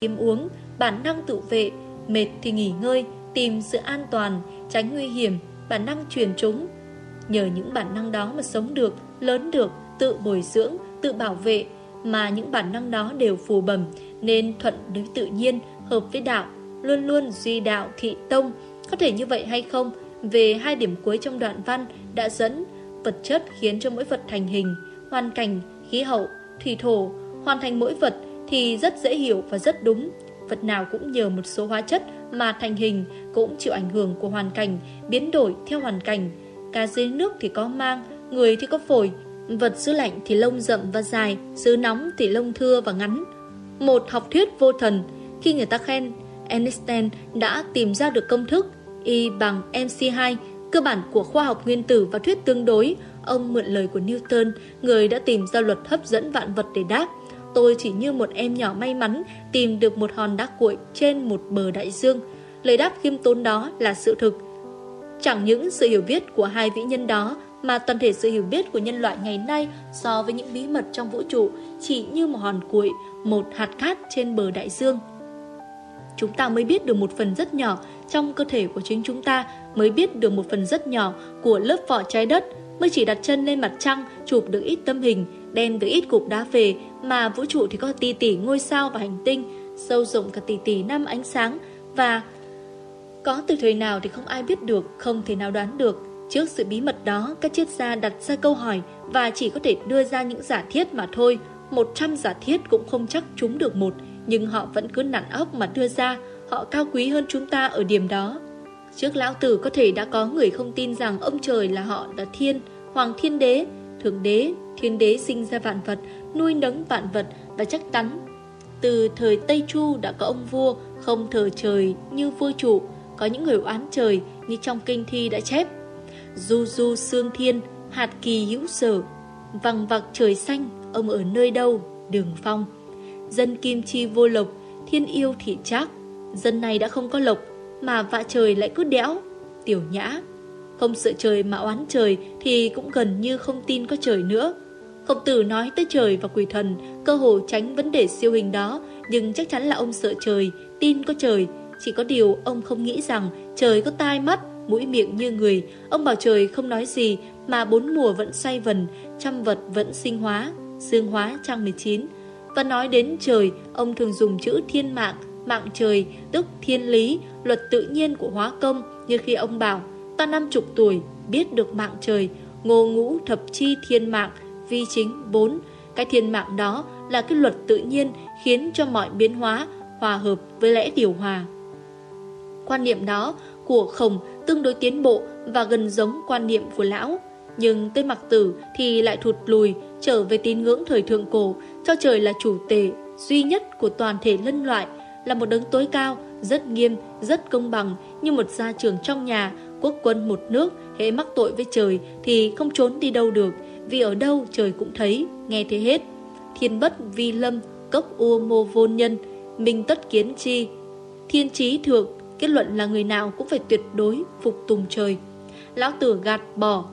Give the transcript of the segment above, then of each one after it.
kiếm uống, bản năng tự vệ, mệt thì nghỉ ngơi, tìm sự an toàn, tránh nguy hiểm, bản năng truyền chúng. Nhờ những bản năng đó mà sống được, lớn được, tự bồi dưỡng, tự bảo vệ, mà những bản năng đó đều phù bẩm nên thuận đối tự nhiên, hợp với đạo, luôn luôn duy đạo thị tông. Có thể như vậy hay không? Về hai điểm cuối trong đoạn văn đã dẫn vật chất khiến cho mỗi vật thành hình, hoàn cảnh, khí hậu, thủy thổ, hoàn thành mỗi vật thì rất dễ hiểu và rất đúng. Vật nào cũng nhờ một số hóa chất mà thành hình cũng chịu ảnh hưởng của hoàn cảnh, biến đổi theo hoàn cảnh. Cá dưới nước thì có mang, người thì có phổi, vật xứ lạnh thì lông rậm và dài, xứ nóng thì lông thưa và ngắn. Một học thuyết vô thần, khi người ta khen Einstein đã tìm ra được công thức Y bằng MC2, cơ bản của khoa học nguyên tử và thuyết tương đối, ông mượn lời của Newton, người đã tìm ra luật hấp dẫn vạn vật để đáp. Tôi chỉ như một em nhỏ may mắn tìm được một hòn đá cuội trên một bờ đại dương. Lời đáp khiêm tốn đó là sự thực. Chẳng những sự hiểu biết của hai vĩ nhân đó mà toàn thể sự hiểu biết của nhân loại ngày nay so với những bí mật trong vũ trụ chỉ như một hòn cuội, một hạt cát trên bờ đại dương. Chúng ta mới biết được một phần rất nhỏ trong cơ thể của chính chúng ta, mới biết được một phần rất nhỏ của lớp vỏ trái đất, mới chỉ đặt chân lên mặt trăng, chụp được ít tâm hình, đem từ ít cục đá về, mà vũ trụ thì có tỷ tỷ ngôi sao và hành tinh, sâu rộng cả tỷ tỷ năm ánh sáng, và có từ thời nào thì không ai biết được, không thể nào đoán được. Trước sự bí mật đó, các triết gia đặt ra câu hỏi và chỉ có thể đưa ra những giả thiết mà thôi. Một trăm giả thiết cũng không chắc chúng được một, nhưng họ vẫn cứ nặn óc mà đưa ra, họ cao quý hơn chúng ta ở điểm đó. Trước lão tử có thể đã có người không tin rằng ông trời là họ là thiên, hoàng thiên đế, thượng đế, thiên đế sinh ra vạn vật, nuôi nấng vạn vật và chắc chắn. Từ thời Tây Chu đã có ông vua không thờ trời như vua chủ, có những người oán trời như trong kinh thi đã chép. Du du xương thiên, hạt kỳ hữu sở, vằng vặc trời xanh, ông ở nơi đâu, đường phong. Dân kim chi vô lộc, thiên yêu thị trác, dân này đã không có lộc, mà vạ trời lại cứ đẽo, tiểu nhã. Không sợ trời mà oán trời thì cũng gần như không tin có trời nữa. Khổng tử nói tới trời và quỷ thần, cơ hồ tránh vấn đề siêu hình đó, nhưng chắc chắn là ông sợ trời, tin có trời. Chỉ có điều ông không nghĩ rằng trời có tai mắt, mũi miệng như người. Ông bảo trời không nói gì mà bốn mùa vẫn xoay vần, trăm vật vẫn sinh hóa. Dương hóa trang 19 Và nói đến trời, ông thường dùng chữ thiên mạng, mạng trời, tức thiên lý, luật tự nhiên của hóa công, như khi ông bảo, ta năm chục tuổi, biết được mạng trời, ngô ngũ thập chi thiên mạng, vi chính 4. Cái thiên mạng đó là cái luật tự nhiên khiến cho mọi biến hóa hòa hợp với lẽ điều hòa. Quan niệm đó của khổng tương đối tiến bộ và gần giống quan niệm của lão. Nhưng tên mặc tử thì lại thụt lùi, trở về tín ngưỡng thời thượng cổ, cho trời là chủ tể, duy nhất của toàn thể nhân loại, là một đấng tối cao, rất nghiêm, rất công bằng, như một gia trưởng trong nhà, quốc quân một nước, hễ mắc tội với trời thì không trốn đi đâu được, vì ở đâu trời cũng thấy, nghe thế hết. Thiên bất vi lâm, cốc u mô vô nhân, minh tất kiến chi. Thiên trí thượng, kết luận là người nào cũng phải tuyệt đối phục tùng trời. Lão tử gạt bỏ.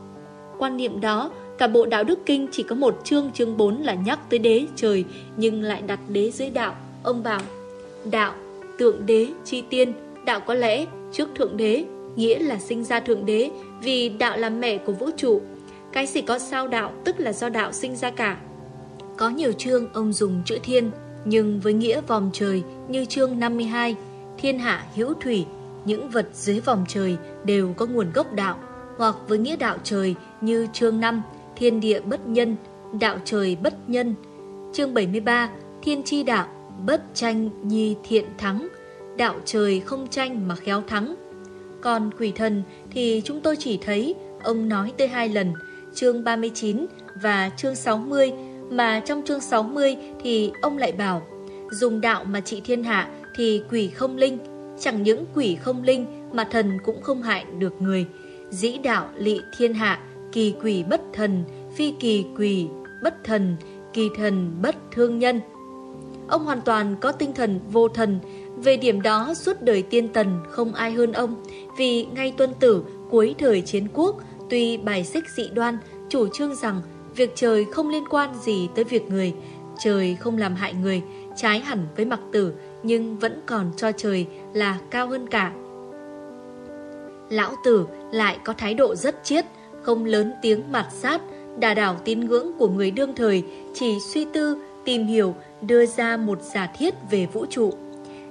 Quan niệm đó, cả bộ đạo đức kinh chỉ có một chương chương 4 là nhắc tới đế trời, nhưng lại đặt đế dưới đạo. Ông bảo, đạo, tượng đế, chi tiên, đạo có lẽ trước thượng đế, nghĩa là sinh ra thượng đế, vì đạo là mẹ của vũ trụ. Cái gì có sao đạo, tức là do đạo sinh ra cả. Có nhiều chương ông dùng chữ thiên, nhưng với nghĩa vòng trời như chương 52, thiên hạ hữu thủy, những vật dưới vòng trời đều có nguồn gốc đạo, hoặc với nghĩa đạo trời như chương 5, thiên địa bất nhân, đạo trời bất nhân. Chương 73, thiên chi đạo, bất tranh nhi thiện thắng, đạo trời không tranh mà khéo thắng. Còn quỷ thần thì chúng tôi chỉ thấy ông nói tới hai lần, chương 39 và chương 60, mà trong chương 60 thì ông lại bảo, dùng đạo mà trị thiên hạ thì quỷ không linh, chẳng những quỷ không linh mà thần cũng không hại được người. Dĩ đạo lị thiên hạ, kỳ quỷ bất thần, phi kỳ quỷ bất thần, kỳ thần bất thương nhân. Ông hoàn toàn có tinh thần vô thần, về điểm đó suốt đời tiên tần không ai hơn ông, vì ngay tuân tử cuối thời chiến quốc, tuy bài xích dị đoan, chủ trương rằng việc trời không liên quan gì tới việc người, trời không làm hại người, trái hẳn với mặc tử, nhưng vẫn còn cho trời là cao hơn cả. Lão tử lại có thái độ rất chiết, không lớn tiếng mặt sát, đà đảo tín ngưỡng của người đương thời, chỉ suy tư, tìm hiểu, đưa ra một giả thiết về vũ trụ.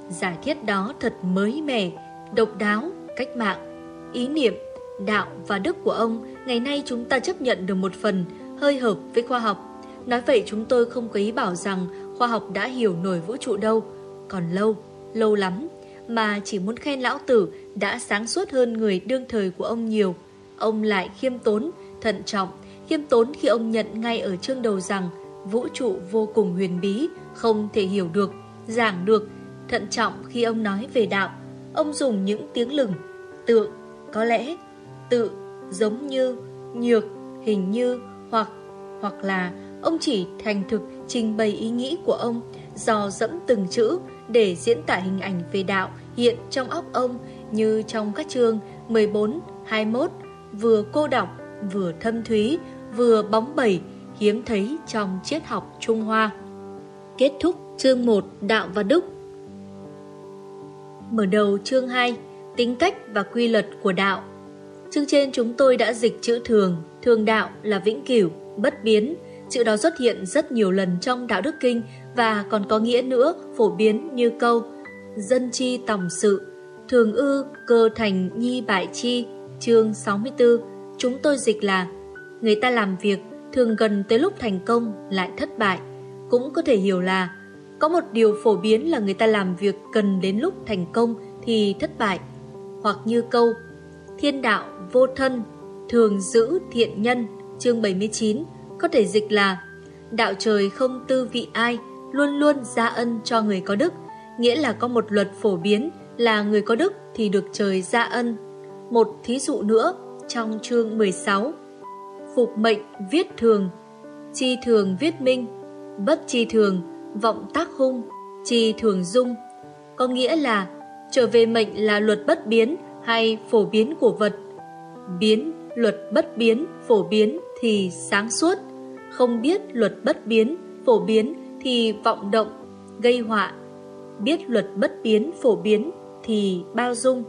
Giả thiết đó thật mới mẻ, độc đáo, cách mạng, ý niệm, đạo và đức của ông ngày nay chúng ta chấp nhận được một phần hơi hợp với khoa học. Nói vậy chúng tôi không có ý bảo rằng khoa học đã hiểu nổi vũ trụ đâu, còn lâu, lâu lắm, mà chỉ muốn khen lão tử đã sáng suốt hơn người đương thời của ông nhiều. Ông lại khiêm tốn, thận trọng, khiêm tốn khi ông nhận ngay ở chương đầu rằng vũ trụ vô cùng huyền bí, không thể hiểu được, giảng được, thận trọng khi ông nói về đạo. Ông dùng những tiếng lừng, tượng, có lẽ, tự, giống như, nhược, hình như, hoặc, hoặc là ông chỉ thành thực trình bày ý nghĩ của ông, dò dẫm từng chữ để diễn tả hình ảnh về đạo hiện trong óc ông như trong các chương 14, 21, vừa cô đọc, vừa thâm thúy, vừa bóng bẩy, hiếm thấy trong triết học Trung Hoa. Kết thúc chương 1 Đạo và Đức Mở đầu chương 2 Tính cách và quy luật của đạo Chương trên chúng tôi đã dịch chữ thường, thường đạo là vĩnh cửu, bất biến. Chữ đó xuất hiện rất nhiều lần trong đạo đức kinh và còn có nghĩa nữa phổ biến như câu Dân chi tòng sự, thường ư cơ thành nhi bại chi, chương 64. Chúng tôi dịch là Người ta làm việc thường gần tới lúc thành công lại thất bại. Cũng có thể hiểu là có một điều phổ biến là người ta làm việc cần đến lúc thành công thì thất bại. Hoặc như câu Thiên đạo vô thân, thường giữ thiện nhân, chương 79, có thể dịch là Đạo trời không tư vị ai, luôn luôn gia ân cho người có đức, nghĩa là có một luật phổ biến là người có đức thì được trời gia ân. Một thí dụ nữa trong chương 16 Phục mệnh viết thường, chi thường viết minh, bất chi thường, vọng tác hung, chi thường dung. Có nghĩa là trở về mệnh là luật bất biến hay phổ biến của vật biến, luật bất biến, phổ biến thì sáng suốt, không biết luật bất biến, phổ biến thì vọng động, gây họa. Biết luật bất biến, phổ biến thì bao dung.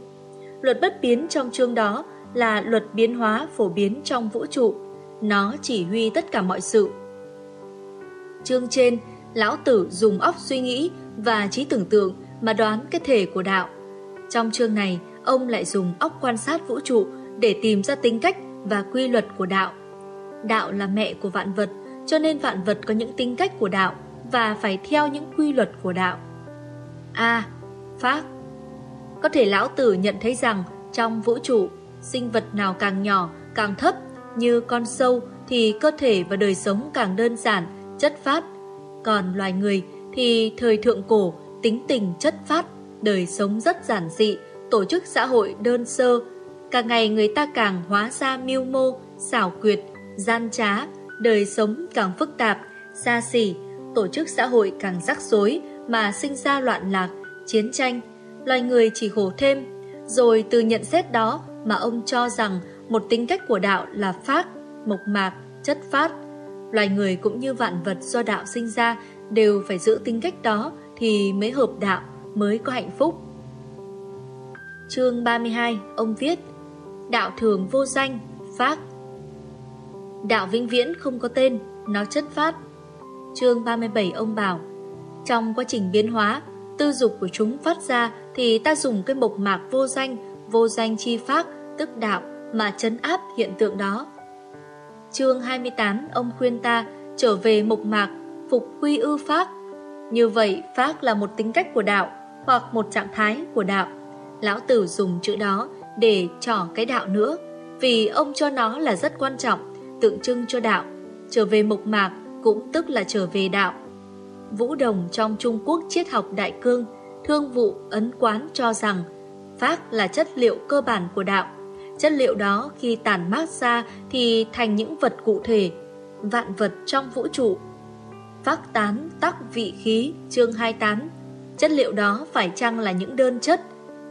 Luật bất biến trong chương đó là luật biến hóa phổ biến trong vũ trụ, nó chỉ huy tất cả mọi sự. Chương trên, lão tử dùng óc suy nghĩ và trí tưởng tượng mà đoán cái thể của đạo. Trong chương này, ông lại dùng óc quan sát vũ trụ để tìm ra tính cách và quy luật của đạo. Đạo là mẹ của vạn vật, cho nên vạn vật có những tính cách của đạo và phải theo những quy luật của đạo. A. À, Pháp Có thể lão tử nhận thấy rằng trong vũ trụ, sinh vật nào càng nhỏ, càng thấp như con sâu thì cơ thể và đời sống càng đơn giản, chất phát. Còn loài người thì thời thượng cổ, tính tình chất phát, đời sống rất giản dị, tổ chức xã hội đơn sơ, Càng ngày người ta càng hóa ra mưu mô, xảo quyệt, gian trá, đời sống càng phức tạp, xa xỉ, tổ chức xã hội càng rắc rối mà sinh ra loạn lạc, chiến tranh. Loài người chỉ khổ thêm. Rồi từ nhận xét đó mà ông cho rằng một tính cách của đạo là phát, mộc mạc, chất phát. Loài người cũng như vạn vật do đạo sinh ra đều phải giữ tính cách đó thì mới hợp đạo, mới có hạnh phúc. Chương 32, ông viết đạo thường vô danh, phát. Đạo vĩnh viễn không có tên, nó chất phát. Chương 37 ông bảo, trong quá trình biến hóa, tư dục của chúng phát ra thì ta dùng cái mộc mạc vô danh, vô danh chi pháp tức đạo, mà chấn áp hiện tượng đó. Chương 28 ông khuyên ta trở về mộc mạc, phục quy ư pháp. Như vậy, pháp là một tính cách của đạo hoặc một trạng thái của đạo. Lão Tử dùng chữ đó để trỏ cái đạo nữa, vì ông cho nó là rất quan trọng, tượng trưng cho đạo. Trở về mộc mạc cũng tức là trở về đạo. Vũ Đồng trong Trung Quốc triết học đại cương, thương vụ ấn quán cho rằng Pháp là chất liệu cơ bản của đạo. Chất liệu đó khi tàn mát ra thì thành những vật cụ thể, vạn vật trong vũ trụ. Phác tán tắc vị khí chương 28 Chất liệu đó phải chăng là những đơn chất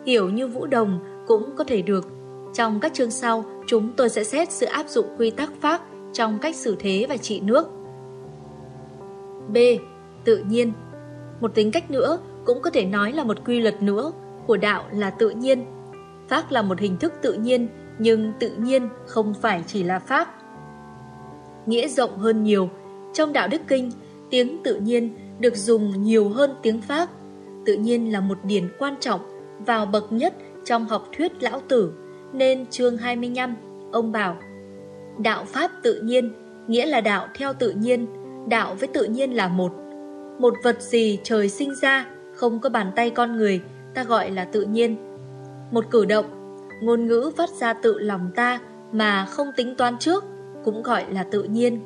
Hiểu như vũ đồng cũng có thể được. Trong các chương sau, chúng tôi sẽ xét sự áp dụng quy tắc pháp trong cách xử thế và trị nước. B. Tự nhiên Một tính cách nữa cũng có thể nói là một quy luật nữa của đạo là tự nhiên. Pháp là một hình thức tự nhiên, nhưng tự nhiên không phải chỉ là Pháp. Nghĩa rộng hơn nhiều, trong đạo Đức Kinh, tiếng tự nhiên được dùng nhiều hơn tiếng Pháp. Tự nhiên là một điển quan trọng, vào bậc nhất trong học thuyết lão tử, nên chương 25, ông bảo Đạo Pháp tự nhiên, nghĩa là đạo theo tự nhiên, đạo với tự nhiên là một. Một vật gì trời sinh ra, không có bàn tay con người, ta gọi là tự nhiên. Một cử động, ngôn ngữ phát ra tự lòng ta mà không tính toán trước, cũng gọi là tự nhiên.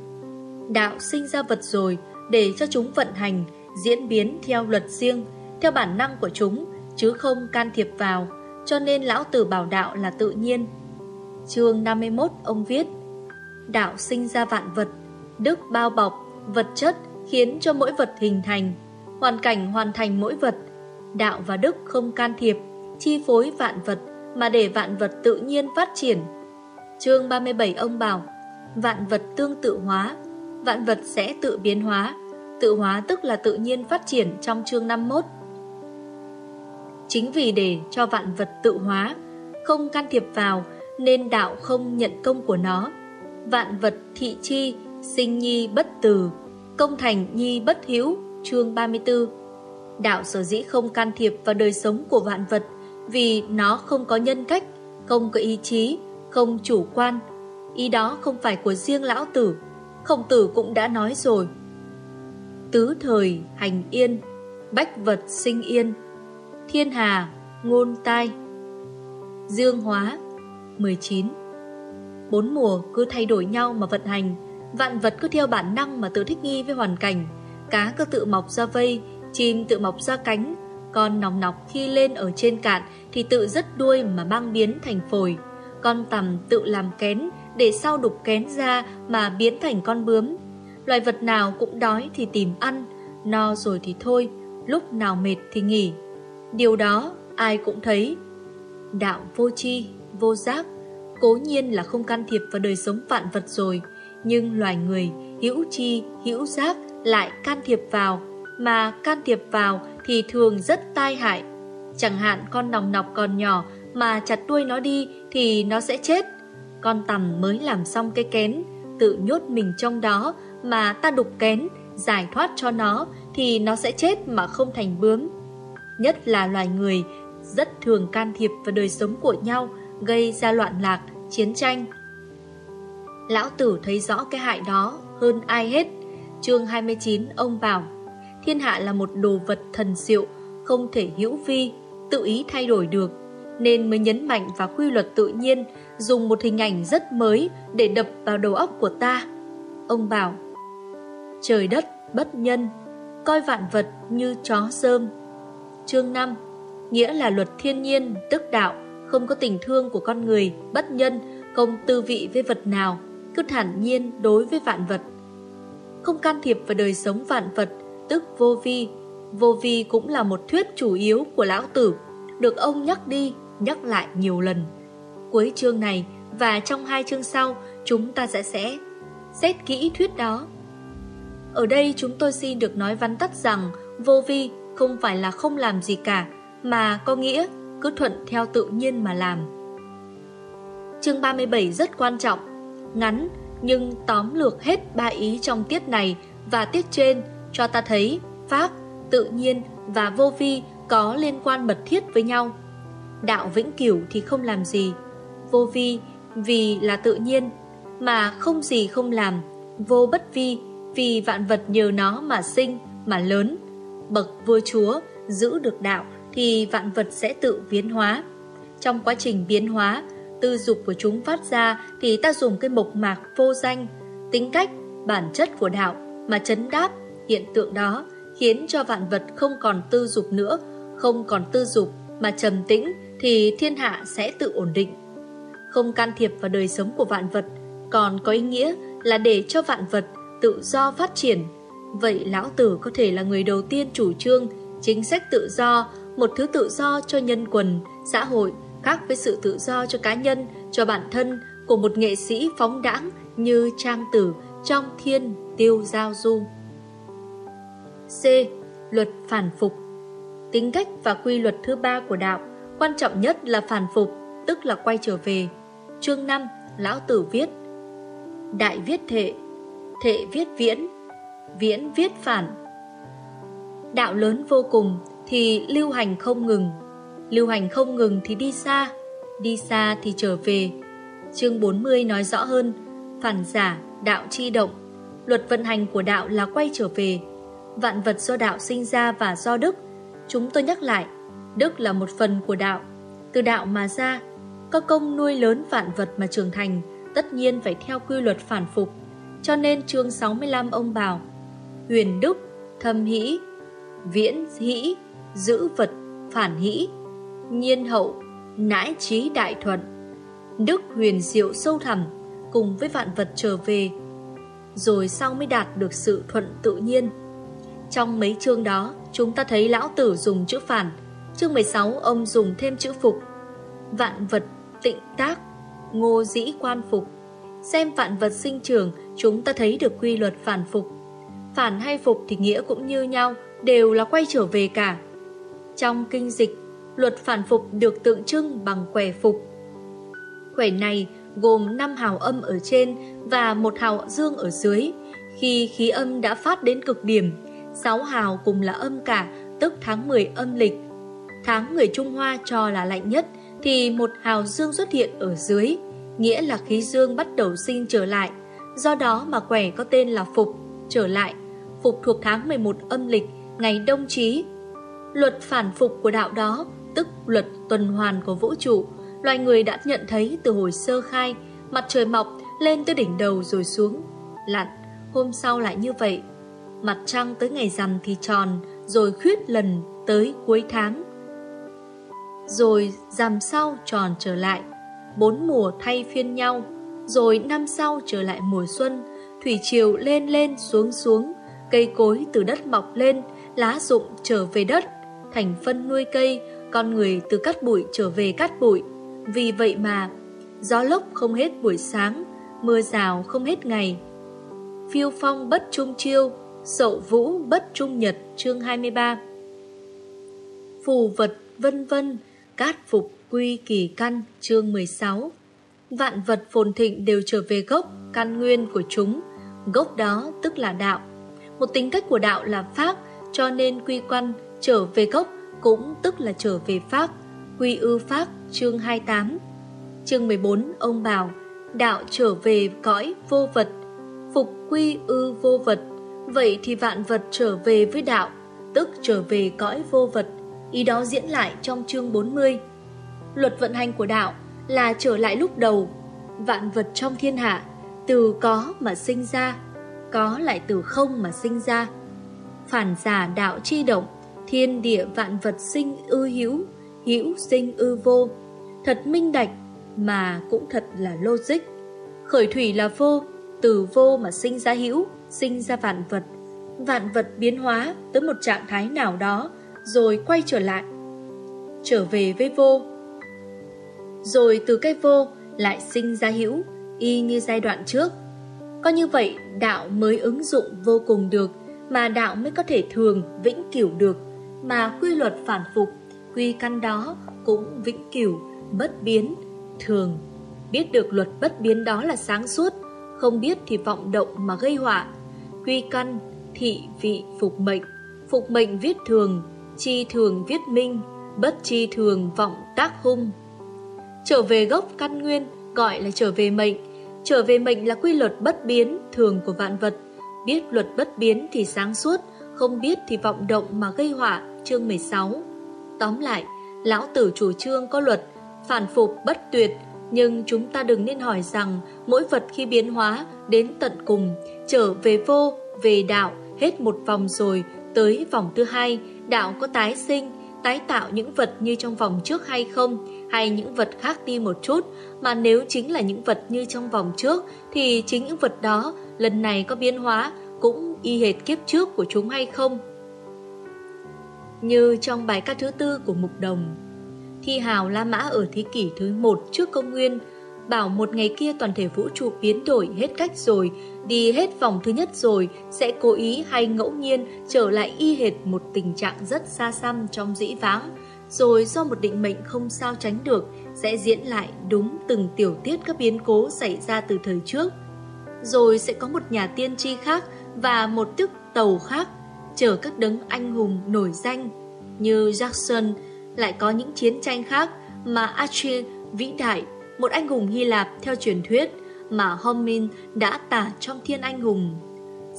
Đạo sinh ra vật rồi để cho chúng vận hành, diễn biến theo luật riêng, theo bản năng của chúng, chứ không can thiệp vào, cho nên lão tử bảo đạo là tự nhiên. Chương 51 ông viết Đạo sinh ra vạn vật, đức bao bọc, vật chất khiến cho mỗi vật hình thành, hoàn cảnh hoàn thành mỗi vật. Đạo và đức không can thiệp, chi phối vạn vật mà để vạn vật tự nhiên phát triển. Chương 37 ông bảo Vạn vật tương tự hóa, vạn vật sẽ tự biến hóa. Tự hóa tức là tự nhiên phát triển trong chương 51. Chính vì để cho vạn vật tự hóa, không can thiệp vào, nên đạo không nhận công của nó. Vạn vật thị chi, sinh nhi bất từ, công thành nhi bất hữu, chương 34. Đạo sở dĩ không can thiệp vào đời sống của vạn vật vì nó không có nhân cách, không có ý chí, không chủ quan. Ý đó không phải của riêng lão tử, khổng tử cũng đã nói rồi. Tứ thời hành yên, bách vật sinh yên, thiên hà, ngôn tai. Dương hóa 19 Bốn mùa cứ thay đổi nhau mà vận hành, vạn vật cứ theo bản năng mà tự thích nghi với hoàn cảnh. Cá cứ tự mọc ra vây, chim tự mọc ra cánh, con nòng nọc khi lên ở trên cạn thì tự rất đuôi mà mang biến thành phổi. Con tầm tự làm kén để sau đục kén ra mà biến thành con bướm. Loài vật nào cũng đói thì tìm ăn, no rồi thì thôi, lúc nào mệt thì nghỉ. Điều đó ai cũng thấy. Đạo vô tri, vô giác, cố nhiên là không can thiệp vào đời sống vạn vật rồi, nhưng loài người hữu chi, hữu giác lại can thiệp vào, mà can thiệp vào thì thường rất tai hại. Chẳng hạn con nòng nọc còn nhỏ mà chặt đuôi nó đi thì nó sẽ chết. Con tằm mới làm xong cái kén, tự nhốt mình trong đó mà ta đục kén, giải thoát cho nó thì nó sẽ chết mà không thành bướm. Nhất là loài người rất thường can thiệp vào đời sống của nhau, gây ra loạn lạc, chiến tranh. Lão Tử thấy rõ cái hại đó hơn ai hết. Chương 29 ông bảo Thiên hạ là một đồ vật thần diệu, không thể hữu vi, tự ý thay đổi được, nên mới nhấn mạnh vào quy luật tự nhiên, dùng một hình ảnh rất mới để đập vào đầu óc của ta. Ông bảo, trời đất bất nhân, coi vạn vật như chó sơm Chương 5, nghĩa là luật thiên nhiên, tức đạo, không có tình thương của con người, bất nhân, không tư vị với vật nào, cứ thản nhiên đối với vạn vật. Không can thiệp vào đời sống vạn vật, tức vô vi. Vô vi cũng là một thuyết chủ yếu của lão tử, được ông nhắc đi, nhắc lại nhiều lần. Cuối chương này và trong hai chương sau, chúng ta sẽ sẽ xét kỹ thuyết đó. Ở đây chúng tôi xin được nói vắn tắt rằng vô vi không phải là không làm gì cả, mà có nghĩa cứ thuận theo tự nhiên mà làm. Chương 37 rất quan trọng, ngắn nhưng tóm lược hết ba ý trong tiết này và tiết trên cho ta thấy pháp, tự nhiên và vô vi có liên quan mật thiết với nhau. Đạo vĩnh cửu thì không làm gì, vô vi vì là tự nhiên, mà không gì không làm, vô bất vi vì vạn vật nhờ nó mà sinh, mà lớn. Bậc vua chúa giữ được đạo thì vạn vật sẽ tự biến hóa. Trong quá trình biến hóa, tư dục của chúng phát ra thì ta dùng cái mộc mạc vô danh, tính cách, bản chất của đạo mà chấn đáp hiện tượng đó khiến cho vạn vật không còn tư dục nữa, không còn tư dục mà trầm tĩnh thì thiên hạ sẽ tự ổn định. Không can thiệp vào đời sống của vạn vật còn có ý nghĩa là để cho vạn vật tự do phát triển. Vậy Lão Tử có thể là người đầu tiên chủ trương chính sách tự do, một thứ tự do cho nhân quần, xã hội, khác với sự tự do cho cá nhân, cho bản thân của một nghệ sĩ phóng đãng như Trang Tử trong Thiên Tiêu Giao Du. C. Luật phản phục Tính cách và quy luật thứ ba của đạo, quan trọng nhất là phản phục, tức là quay trở về. Chương 5, Lão Tử viết Đại viết thệ, thệ viết viễn, viễn viết phản. Đạo lớn vô cùng thì lưu hành không ngừng, lưu hành không ngừng thì đi xa, đi xa thì trở về. Chương 40 nói rõ hơn, phản giả, đạo chi động, luật vận hành của đạo là quay trở về. Vạn vật do đạo sinh ra và do đức, chúng tôi nhắc lại, đức là một phần của đạo, từ đạo mà ra, có công nuôi lớn vạn vật mà trưởng thành, tất nhiên phải theo quy luật phản phục. Cho nên chương 65 ông bảo, huyền đức, thâm hỷ, viễn hỷ, giữ vật, phản hỷ, nhiên hậu, nãi trí đại thuận. Đức huyền diệu sâu thẳm, cùng với vạn vật trở về, rồi sau mới đạt được sự thuận tự nhiên. Trong mấy chương đó, chúng ta thấy lão tử dùng chữ phản, chương 16 ông dùng thêm chữ phục. Vạn vật tịnh tác, ngô dĩ quan phục. Xem vạn vật sinh trưởng, chúng ta thấy được quy luật phản phục. Phản hay phục thì nghĩa cũng như nhau, đều là quay trở về cả. Trong kinh dịch, luật phản phục được tượng trưng bằng quẻ phục. Quẻ này gồm 5 hào âm ở trên và một hào dương ở dưới. Khi khí âm đã phát đến cực điểm, 6 hào cùng là âm cả, tức tháng 10 âm lịch. Tháng người Trung Hoa cho là lạnh nhất, thì một hào dương xuất hiện ở dưới, nghĩa là khí dương bắt đầu sinh trở lại. Do đó mà quẻ có tên là Phục, trở lại. Phục thuộc tháng 11 âm lịch, ngày đông chí. Luật phản phục của đạo đó, tức luật tuần hoàn của vũ trụ, loài người đã nhận thấy từ hồi sơ khai, mặt trời mọc lên tới đỉnh đầu rồi xuống, lặn, hôm sau lại như vậy. Mặt trăng tới ngày rằm thì tròn, rồi khuyết lần tới cuối tháng rồi rằm sau tròn trở lại, bốn mùa thay phiên nhau, rồi năm sau trở lại mùa xuân, thủy triều lên lên xuống xuống, cây cối từ đất mọc lên, lá rụng trở về đất, thành phân nuôi cây, con người từ cắt bụi trở về cắt bụi. Vì vậy mà, gió lốc không hết buổi sáng, mưa rào không hết ngày. Phiêu phong bất trung chiêu, sậu vũ bất trung nhật chương 23 Phù vật vân vân Cát phục quy kỳ căn chương 16 Vạn vật phồn thịnh đều trở về gốc, căn nguyên của chúng Gốc đó tức là đạo một tính cách của đạo là pháp Cho nên quy quan trở về gốc cũng tức là trở về pháp Quy ư pháp chương 28 Chương 14 ông bảo, Đạo trở về cõi vô vật, Phục quy ư vô vật. Vậy thì vạn vật trở về với đạo, Tức trở về cõi vô vật. Ý đó diễn lại trong chương 40 Luật vận hành của đạo là trở lại lúc đầu, Vạn vật trong thiên hạ, Từ có mà sinh ra. Có lại từ không mà sinh ra Phản giả đạo chi động Thiên địa vạn vật sinh ư hữu Hữu sinh ư vô Thật minh đạch Mà cũng thật là logic Khởi thủy là vô Từ vô mà sinh ra hữu Sinh ra vạn vật Vạn vật biến hóa tới một trạng thái nào đó rồi quay trở lại. Trở về với vô. Rồi từ cái vô lại sinh ra hữu, y như giai đoạn trước. Có như vậy đạo mới ứng dụng vô cùng được, mà đạo mới có thể thường, vĩnh cửu được, mà quy luật phản phục, quy căn đó cũng vĩnh cửu, bất biến, thường. Biết được luật bất biến đó là sáng suốt, không biết thì vọng động mà gây họa. Quy căn, thị vị phục mệnh, phục mệnh viết thường, chi thường viết minh, bất chi thường vọng tác hung. Trở về gốc căn nguyên gọi là trở về mệnh, trở về mệnh là quy luật bất biến thường của vạn vật, biết luật bất biến thì sáng suốt, không biết thì vọng động mà gây họa, chương 16. Tóm lại, lão tử chủ trương có luật, phản phục bất tuyệt, nhưng chúng ta đừng nên hỏi rằng mỗi vật khi biến hóa đến tận cùng, trở về vô, về đạo, hết một vòng rồi, tới vòng thứ hai, đạo có tái sinh, tái tạo những vật như trong vòng trước hay không, hay những vật khác đi một chút, mà nếu chính là những vật như trong vòng trước, thì chính những vật đó lần này có biến hóa cũng y hệt kiếp trước của chúng hay không. Như trong bài ca thứ tư của Mục Đồng, Thi hào La Mã ở thế kỷ thứ một trước công nguyên, bảo một ngày kia toàn thể vũ trụ biến đổi hết cách rồi, đi hết vòng thứ nhất rồi, sẽ cố ý hay ngẫu nhiên trở lại y hệt một tình trạng rất xa xăm trong dĩ vãng, rồi do một định mệnh không sao tránh được, sẽ diễn lại đúng từng tiểu tiết các biến cố xảy ra từ thời trước. Rồi sẽ có một nhà tiên tri khác và một tức tàu khác, chở các đấng anh hùng nổi danh như Jackson, lại có những chiến tranh khác mà Achille vĩ đại, một anh hùng Hy Lạp theo truyền thuyết mà Homin đã tả trong thiên anh hùng,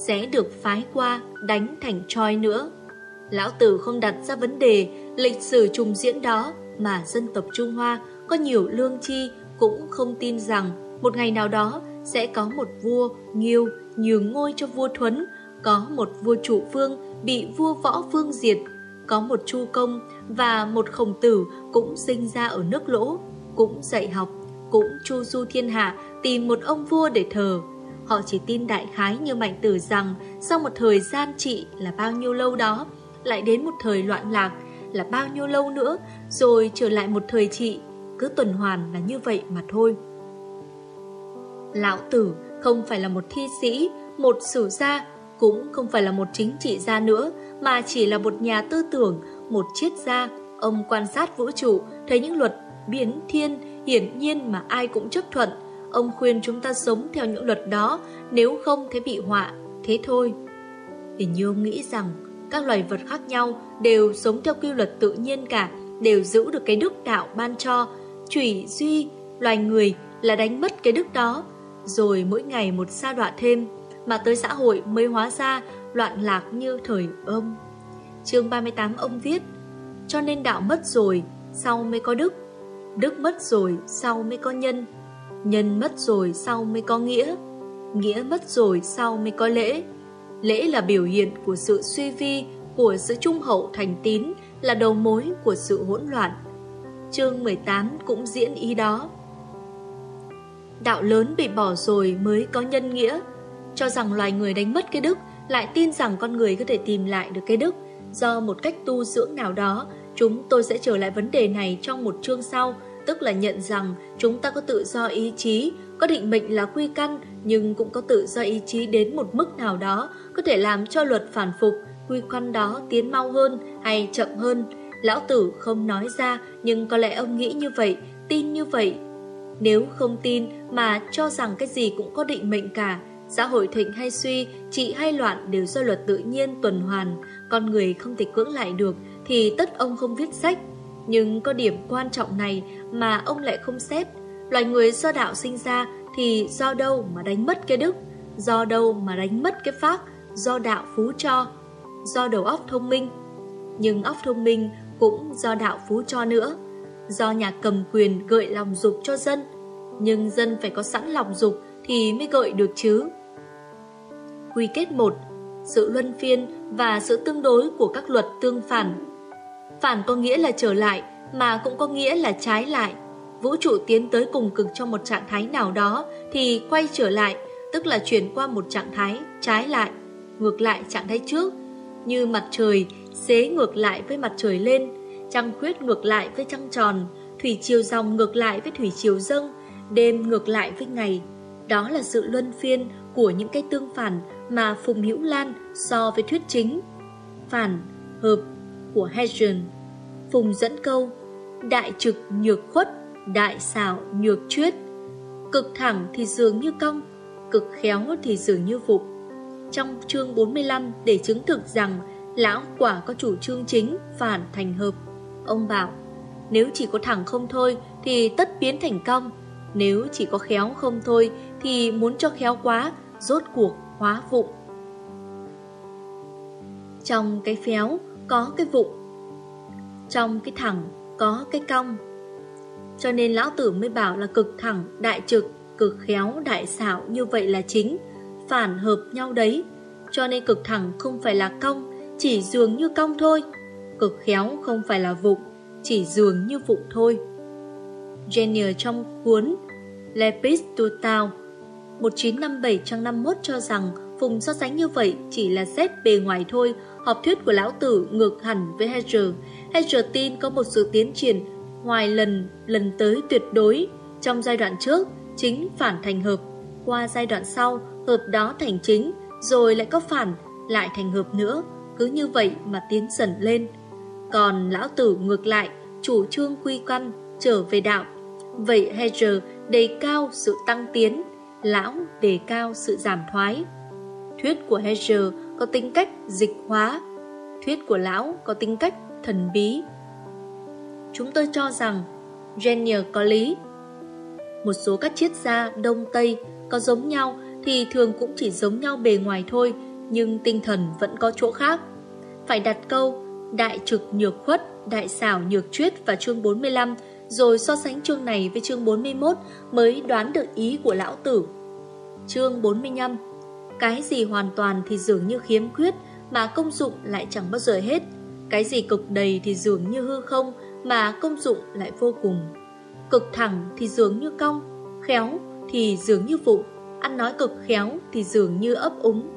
sẽ được phái qua đánh thành Troy nữa. Lão Tử không đặt ra vấn đề lịch sử trùng diễn đó mà dân tộc Trung Hoa có nhiều lương chi cũng không tin rằng một ngày nào đó sẽ có một vua nghiêu nhường ngôi cho vua Thuấn, có một vua trụ vương bị vua võ vương diệt, có một chu công và một khổng tử cũng sinh ra ở nước lỗ, cũng dạy học, cũng chu du thiên hạ tìm một ông vua để thờ. Họ chỉ tin đại khái như mạnh tử rằng sau một thời gian trị là bao nhiêu lâu đó, lại đến một thời loạn lạc là bao nhiêu lâu nữa, rồi trở lại một thời trị, cứ tuần hoàn là như vậy mà thôi. Lão Tử không phải là một thi sĩ, một sử gia, cũng không phải là một chính trị gia nữa, mà chỉ là một nhà tư tưởng, một triết gia. Ông quan sát vũ trụ, thấy những luật biến thiên hiển nhiên mà ai cũng chấp thuận. Ông khuyên chúng ta sống theo những luật đó, nếu không thế bị họa, thế thôi. Hình như ông nghĩ rằng các loài vật khác nhau đều sống theo quy luật tự nhiên cả, đều giữ được cái đức đạo ban cho. Chủy duy, loài người là đánh mất cái đức đó, rồi mỗi ngày một sa đọa thêm, mà tới xã hội mới hóa ra loạn lạc như thời ông. Chương 38 ông viết, cho nên đạo mất rồi, sau mới có đức. Đức mất rồi, sau mới có nhân. Nhân mất rồi, sau mới có nghĩa. Nghĩa mất rồi, sau mới có lễ. Lễ là biểu hiện của sự suy vi, của sự trung hậu thành tín, là đầu mối của sự hỗn loạn. Chương 18 cũng diễn ý đó. Đạo lớn bị bỏ rồi mới có nhân nghĩa, cho rằng loài người đánh mất cái đức, lại tin rằng con người có thể tìm lại được cái đức. Do một cách tu dưỡng nào đó, chúng tôi sẽ trở lại vấn đề này trong một chương sau, tức là nhận rằng chúng ta có tự do ý chí, có định mệnh là quy căn, nhưng cũng có tự do ý chí đến một mức nào đó, có thể làm cho luật phản phục, quy quan đó tiến mau hơn hay chậm hơn. Lão Tử không nói ra, nhưng có lẽ ông nghĩ như vậy, tin như vậy. Nếu không tin mà cho rằng cái gì cũng có định mệnh cả, xã hội thịnh hay suy, trị hay loạn đều do luật tự nhiên tuần hoàn, con người không thể cưỡng lại được, thì tất ông không viết sách. Nhưng có điểm quan trọng này mà ông lại không xét. Loài người do đạo sinh ra thì do đâu mà đánh mất cái đức, do đâu mà đánh mất cái pháp, do đạo phú cho, do đầu óc thông minh. Nhưng óc thông minh cũng do đạo phú cho nữa, do nhà cầm quyền gợi lòng dục cho dân. Nhưng dân phải có sẵn lòng dục thì mới gợi được chứ. Quy kết 1. Sự luân phiên và sự tương đối của các luật tương phản. Phản có nghĩa là trở lại, mà cũng có nghĩa là trái lại. Vũ trụ tiến tới cùng cực trong một trạng thái nào đó thì quay trở lại, tức là chuyển qua một trạng thái trái lại, ngược lại trạng thái trước, như mặt trời xế ngược lại với mặt trời lên, trăng khuyết ngược lại với trăng tròn, thủy chiều dòng ngược lại với thủy chiều dâng, đêm ngược lại với ngày. Đó là sự luân phiên của những cái tương phản mà Phùng Hữu Lan so với thuyết chính. Phản, hợp của Hedgen. Phùng dẫn câu Đại trực nhược khuất, đại xảo nhược chuyết. Cực thẳng thì dường như cong, cực khéo thì dường như vụng. Trong chương 45 để chứng thực rằng lão quả có chủ trương chính phản thành hợp. Ông bảo, nếu chỉ có thẳng không thôi thì tất biến thành cong, nếu chỉ có khéo không thôi thì muốn cho khéo quá, rốt cuộc hóa vụng. Trong cái phéo có cái vụng, trong cái thẳng có cái cong. Cho nên lão tử mới bảo là cực thẳng, đại trực, cực khéo, đại xảo như vậy là chính, phản hợp nhau đấy. Cho nên cực thẳng không phải là cong, chỉ dường như cong thôi. Cực khéo không phải là vụng, chỉ dường như vụng thôi. Genier trong cuốn Lepis to Tao* 1957 trang 51 cho rằng Phùng so sánh như vậy chỉ là xét bề ngoài thôi, học thuyết của lão tử ngược hẳn với Hedger. Hedger tin có một sự tiến triển ngoài lần lần tới tuyệt đối. Trong giai đoạn trước, chính phản thành hợp. Qua giai đoạn sau, hợp đó thành chính, rồi lại có phản, lại thành hợp nữa. Cứ như vậy mà tiến dần lên. Còn lão tử ngược lại, chủ trương quy căn, trở về đạo. Vậy Hedger đề cao sự tăng tiến, lão đề cao sự giảm thoái. Thuyết của Hedger có tính cách dịch hóa, thuyết của lão có tính cách thần bí. Chúng tôi cho rằng Genier có lý. Một số các triết gia Đông Tây có giống nhau thì thường cũng chỉ giống nhau bề ngoài thôi, nhưng tinh thần vẫn có chỗ khác. Phải đặt câu đại trực nhược khuất, đại xảo nhược truyết và chương 45, rồi so sánh chương này với chương 41 mới đoán được ý của lão tử. Chương 45 Cái gì hoàn toàn thì dường như khiếm khuyết mà công dụng lại chẳng bao giờ hết. Cái gì cực đầy thì dường như hư không mà công dụng lại vô cùng. Cực thẳng thì dường như cong, khéo thì dường như vụng ăn nói cực khéo thì dường như ấp úng.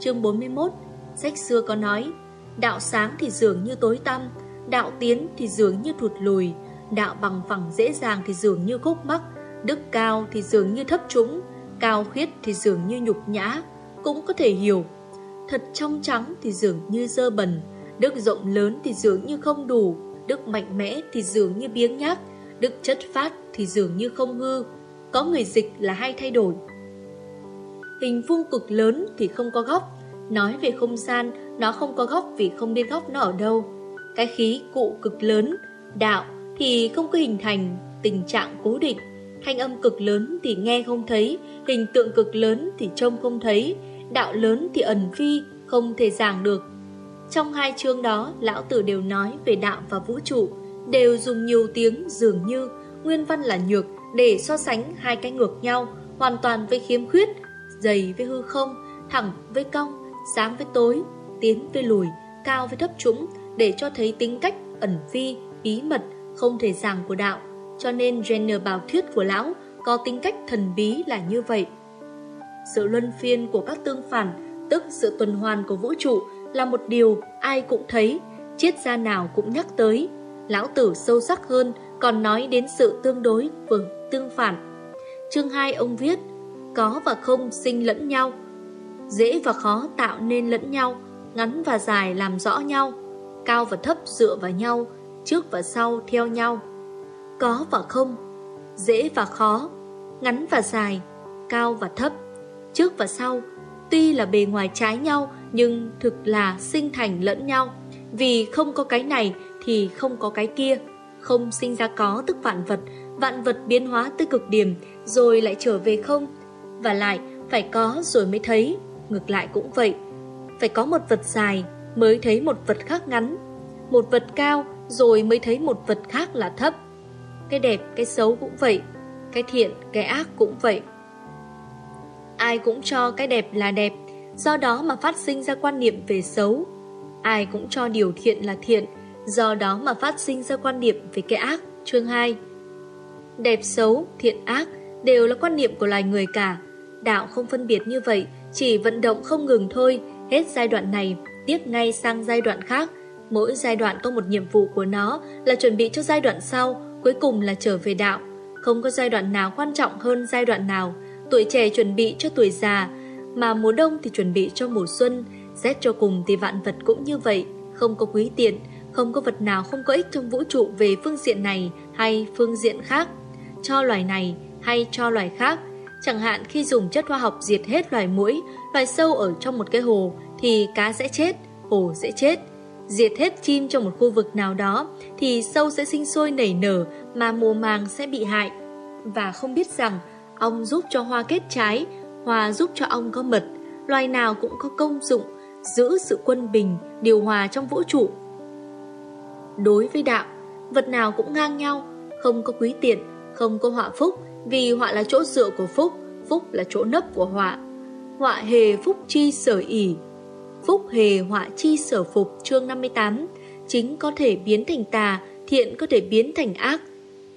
Chương 41 Sách xưa có nói Đạo sáng thì dường như tối tăm Đạo tiến thì dường như thụt lùi Đạo bằng phẳng dễ dàng thì dường như khúc mắc Đức cao thì dường như thấp trũng Cao khiết thì dường như nhục nhã Cũng có thể hiểu Thật trong trắng thì dường như dơ bẩn Đức rộng lớn thì dường như không đủ Đức mạnh mẽ thì dường như biếng nhác, Đức chất phát thì dường như không hư. Có người dịch là hay thay đổi. Hình vuông cực lớn thì không có góc. Nói về không gian, Nó không có góc vì không biết góc nó ở đâu. Cái khí cụ cực lớn, Đạo thì không có hình thành, Tình trạng cố định. Thanh âm cực lớn thì nghe không thấy, Hình tượng cực lớn thì trông không thấy. Đạo lớn thì ẩn phi Không thể giảng được. Trong hai chương đó Lão Tử đều nói về đạo và vũ trụ Đều dùng nhiều tiếng dường như Nguyên văn là nhược Để so sánh hai cái ngược nhau Hoàn toàn với khiếm khuyết Dày với hư không Thẳng với cong Sáng với tối Tiến với lùi Cao với thấp trũng Để cho thấy tính cách ẩn vi Bí mật Không thể giảng của đạo. Cho nên Jenner bảo thuyết của lão Có tính cách thần bí là như vậy. Sự luân phiên của các tương phản, tức sự tuần hoàn của vũ trụ, là một điều ai cũng thấy, triết gia nào cũng nhắc tới. Lão Tử sâu sắc hơn còn nói đến sự tương đối vừa tương phản. Chương 2 ông viết, có và không sinh lẫn nhau, dễ và khó tạo nên lẫn nhau, ngắn và dài làm rõ nhau, cao và thấp dựa vào nhau, trước và sau theo nhau. Có và không, dễ và khó, ngắn và dài, cao và thấp trước và sau, tuy là bề ngoài trái nhau nhưng thực là sinh thành lẫn nhau. Vì không có cái này thì không có cái kia, không sinh ra có tức vạn vật, vạn vật biến hóa tới cực điểm rồi lại trở về không. Và lại phải có rồi mới thấy, ngược lại cũng vậy. Phải có một vật dài mới thấy một vật khác ngắn, một vật cao rồi mới thấy một vật khác là thấp. Cái đẹp, cái xấu cũng vậy, cái thiện, cái ác cũng vậy ai cũng cho cái đẹp là đẹp, do đó mà phát sinh ra quan niệm về xấu. Ai cũng cho điều thiện là thiện, do đó mà phát sinh ra quan niệm về cái ác. Chương 2 Đẹp xấu, thiện ác đều là quan niệm của loài người cả. Đạo không phân biệt như vậy, chỉ vận động không ngừng thôi, hết giai đoạn này, tiếp ngay sang giai đoạn khác. Mỗi giai đoạn có một nhiệm vụ của nó là chuẩn bị cho giai đoạn sau, cuối cùng là trở về đạo. Không có giai đoạn nào quan trọng hơn giai đoạn nào, Tuổi trẻ chuẩn bị cho tuổi già, mà mùa đông thì chuẩn bị cho mùa xuân, rét cho cùng thì vạn vật cũng như vậy, không có quý tiện, không có vật nào không có ích trong vũ trụ về phương diện này hay phương diện khác, cho loài này hay cho loài khác. Chẳng hạn khi dùng chất hóa học diệt hết loài muỗi, loài sâu ở trong một cái hồ thì cá sẽ chết, hồ sẽ chết. Diệt hết chim trong một khu vực nào đó thì sâu sẽ sinh sôi nảy nở mà mùa màng sẽ bị hại. Và không biết rằng Ong giúp cho hoa kết trái, hoa giúp cho ong có mật, loài nào cũng có công dụng, giữ sự quân bình, điều hòa trong vũ trụ. Đối với đạo, vật nào cũng ngang nhau, không có quý tiện, không có họa phúc, vì họa là chỗ dựa của phúc, phúc là chỗ nấp của họa. Họa hề phúc chi sở ỉ, phúc hề họa chi sở phục chương 58, chính có thể biến thành tà, thiện có thể biến thành ác,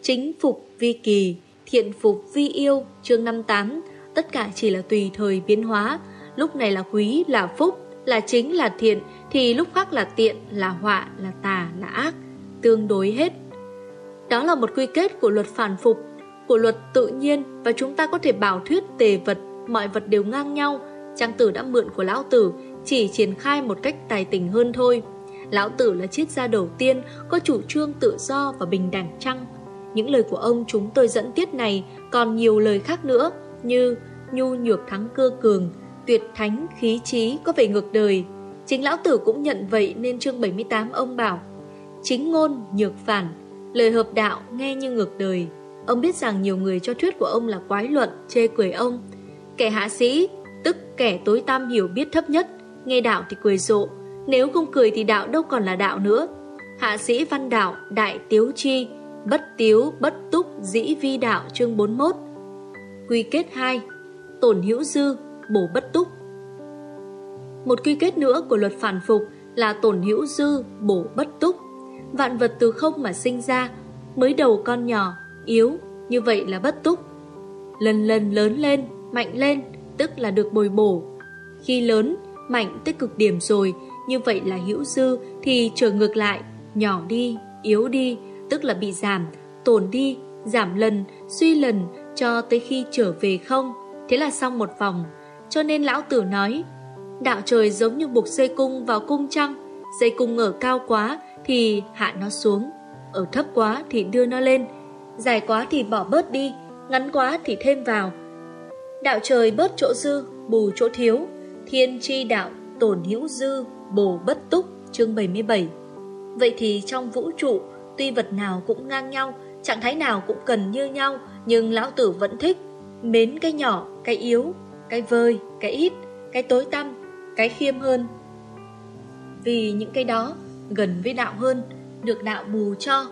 chính phục vi kỳ, thiện phục vi yêu, chương 58, tất cả chỉ là tùy thời biến hóa, lúc này là quý, là phúc, là chính, là thiện, thì lúc khác là tiện, là họa, là tà, là ác, tương đối hết. Đó là một quy kết của luật phản phục, của luật tự nhiên và chúng ta có thể bảo thuyết tề vật, mọi vật đều ngang nhau. Trang tử đã mượn của lão tử, chỉ triển khai một cách tài tình hơn thôi. Lão tử là triết gia đầu tiên có chủ trương tự do và bình đẳng chăng? Những lời của ông chúng tôi dẫn tiết này còn nhiều lời khác nữa như nhu nhược thắng cơ cường, tuyệt thánh khí trí có vẻ ngược đời. Chính lão tử cũng nhận vậy nên chương 78 ông bảo Chính ngôn, nhược phản, lời hợp đạo nghe như ngược đời. Ông biết rằng nhiều người cho thuyết của ông là quái luận, chê cười ông. Kẻ hạ sĩ, tức kẻ tối tăm hiểu biết thấp nhất, nghe đạo thì cười rộ. Nếu không cười thì đạo đâu còn là đạo nữa. Hạ sĩ văn đạo, đại tiếu chi, bất tiếu, bất túc, dĩ vi đạo chương 41. Quy kết 2 Tổn hữu dư, bổ bất túc. Một quy kết nữa của luật phản phục là tổn hữu dư, bổ bất túc. Vạn vật từ không mà sinh ra Mới đầu con nhỏ, yếu, như vậy là bất túc. Lần lần lớn lên, mạnh lên, tức là được bồi bổ. Khi lớn, mạnh tới cực điểm rồi Như vậy là hữu dư thì trở ngược lại Nhỏ đi, yếu đi, tức là bị giảm Tổn đi, giảm lần, suy lần Cho tới khi trở về không? Thế là xong một vòng. Cho nên lão tử nói Đạo trời giống như buộc dây cung vào cung trăng Dây cung ở cao quá Thì hạ nó xuống Ở thấp quá thì đưa nó lên Dài quá thì bỏ bớt đi Ngắn quá thì thêm vào. Đạo trời bớt chỗ dư Bù chỗ thiếu Thiên chi đạo tổn hữu dư Bổ bất túc chương 77 Vậy thì trong vũ trụ Tuy vật nào cũng ngang nhau Trạng thái nào cũng cần như nhau Nhưng lão tử vẫn thích Mến cái nhỏ, cái yếu, cái vơi, cái ít, cái tối tăm, cái khiêm hơn. Vì những cái đó gần với đạo hơn, được đạo bù cho.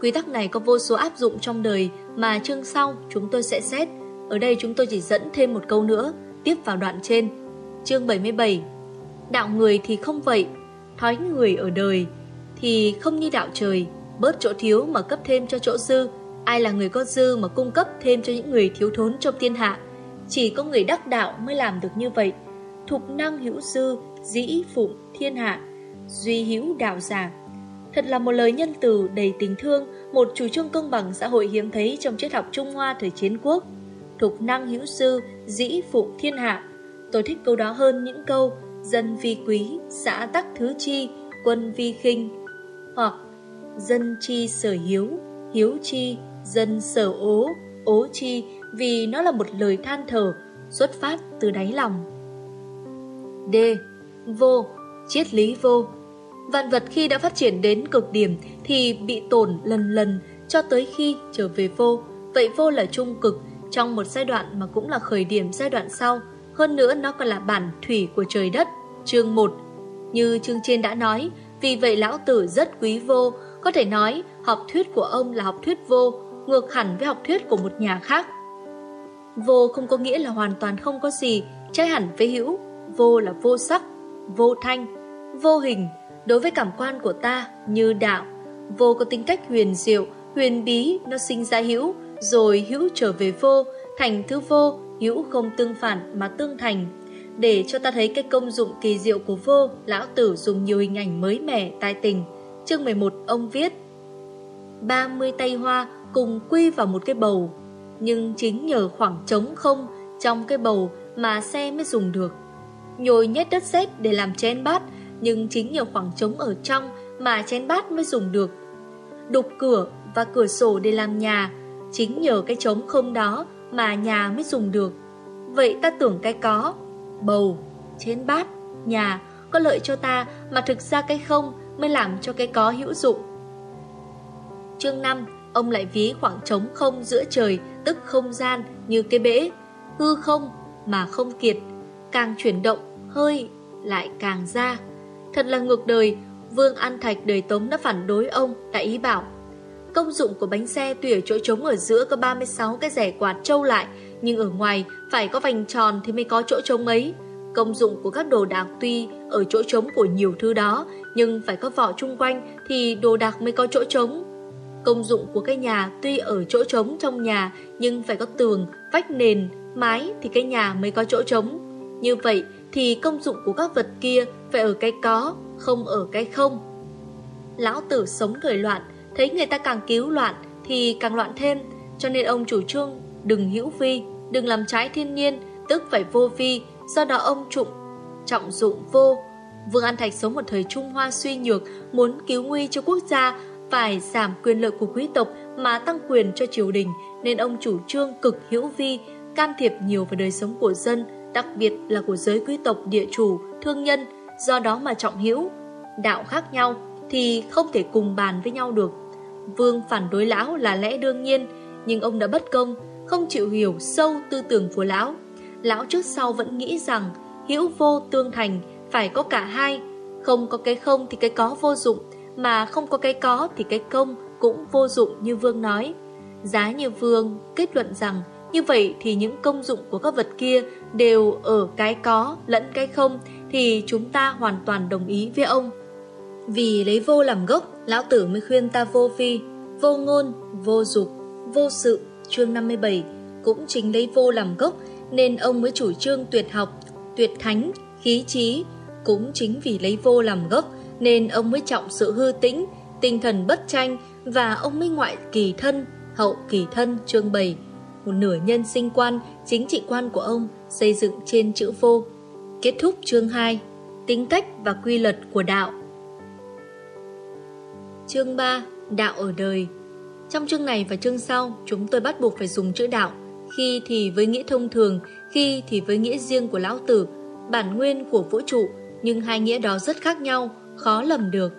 Quy tắc này có vô số áp dụng trong đời mà chương sau chúng tôi sẽ xét. Ở đây chúng tôi chỉ dẫn thêm một câu nữa, tiếp vào đoạn trên. Chương 77 Đạo người thì không vậy, thói người ở đời thì không như đạo trời, bớt chỗ thiếu mà cấp thêm cho chỗ dư, Ai là người có dư mà cung cấp thêm cho những người thiếu thốn trong thiên hạ? Chỉ có người đắc đạo mới làm được như vậy. Thục năng hữu dư, dĩ phụng thiên hạ Duy hữu đạo giả. Thật là một lời nhân từ đầy tình thương Một chủ trương công bằng xã hội hiếm thấy trong triết học Trung Hoa thời chiến quốc. Thục năng hữu sư, dĩ phụng thiên hạ. Tôi thích câu đó hơn những câu Dân vi quý, xã tắc thứ chi, quân vi khinh. Hoặc dân chi sở hiếu, hiếu chi, dân sở ố, ố chi vì nó là một lời than thở xuất phát từ đáy lòng. D. Vô, triết lý vô. Vạn vật khi đã phát triển đến cực điểm thì bị tổn lần lần cho tới khi trở về vô. Vậy vô là trung cực trong một giai đoạn mà cũng là khởi điểm giai đoạn sau. Hơn nữa nó còn là bản thủy của trời đất. Chương 1 Như chương trên đã nói, vì vậy lão tử rất quý vô, có thể nói học thuyết của ông là học thuyết vô, ngược hẳn với học thuyết của một nhà khác. Vô không có nghĩa là hoàn toàn không có gì, trái hẳn với hữu, vô là vô sắc, vô thanh, vô hình, đối với cảm quan của ta như đạo. Vô có tính cách huyền diệu, huyền bí, nó sinh ra hữu, rồi hữu trở về vô, thành thứ vô, hữu không tương phản mà tương thành. Để cho ta thấy cái công dụng kỳ diệu của vô, lão tử dùng nhiều hình ảnh mới mẻ, tai tình. Chương 11 ông viết 30 tay hoa cùng quy vào một cái bầu. Nhưng chính nhờ khoảng trống không trong cái bầu mà xe mới dùng được. Nhồi nhét đất sét để làm chén bát, nhưng chính nhờ khoảng trống ở trong mà chén bát mới dùng được. Đục cửa và cửa sổ để làm nhà, chính nhờ cái trống không đó mà nhà mới dùng được. Vậy ta tưởng cái có, bầu, chén bát, nhà có lợi cho ta mà thực ra cái không mới làm cho cái có hữu dụng. Chương 5 Ông lại ví khoảng trống không giữa trời, Tức không gian, như cái bể. Hư không mà không kiệt, Càng chuyển động, hơi lại càng ra. Thật là ngược đời, Vương An Thạch đời Tống đã phản đối ông, Đã ý bảo, Công dụng của bánh xe tùy ở chỗ trống ở giữa có 36 cái rẻ quạt trâu lại, Nhưng ở ngoài phải có vành tròn thì mới có chỗ trống ấy. Công dụng của các đồ đạc tuy ở chỗ trống của nhiều thứ đó nhưng phải có vỏ chung quanh thì đồ đạc mới có chỗ trống Công dụng của cái nhà tuy ở chỗ trống trong nhà nhưng phải có tường, vách nền, mái thì cái nhà mới có chỗ trống. Như vậy thì công dụng của các vật kia phải ở cái có, không ở cái không. Lão tử sống thời loạn, thấy người ta càng cứu loạn thì càng loạn thêm, cho nên ông chủ trương đừng hữu vi, đừng làm trái thiên nhiên, tức phải vô vi, do đó ông trụng trọng dụng vô. Vương An Thạch sống một thời Trung Hoa suy nhược, muốn cứu nguy cho quốc gia, phải giảm quyền lợi của quý tộc mà tăng quyền cho triều đình, nên ông chủ trương cực hữu vi, can thiệp nhiều vào đời sống của dân, đặc biệt là của giới quý tộc địa chủ, thương nhân, do đó mà trọng hữu. Đạo khác nhau thì không thể cùng bàn với nhau được. Vương phản đối lão là lẽ đương nhiên, nhưng ông đã bất công, không chịu hiểu sâu tư tưởng của lão. Lão trước sau vẫn nghĩ rằng hữu vô tương thành, phải có cả hai. Không có cái không thì cái có vô dụng, mà không có cái có thì cái công cũng vô dụng như Vương nói. Giá như Vương kết luận rằng như vậy thì những công dụng của các vật kia đều ở cái có lẫn cái không thì chúng ta hoàn toàn đồng ý với ông. Vì lấy vô làm gốc, lão tử mới khuyên ta vô phi, vô ngôn, vô dục, vô sự, chương 57, cũng chính lấy vô làm gốc nên ông mới chủ trương tuyệt học, tuyệt thánh, khí trí. Cũng chính vì lấy vô làm gốc nên ông mới trọng sự hư tĩnh, tinh thần bất tranh và ông mới ngoại kỳ thân, hậu kỳ thân chương bày Một nửa nhân sinh quan, chính trị quan của ông xây dựng trên chữ vô. Kết thúc chương 2, tính cách và quy luật của đạo. Chương 3, đạo ở đời. Trong chương này và chương sau, chúng tôi bắt buộc phải dùng chữ đạo, khi thì với nghĩa thông thường, khi thì với nghĩa riêng của lão tử, bản nguyên của vũ trụ, nhưng hai nghĩa đó rất khác nhau, khó lầm được.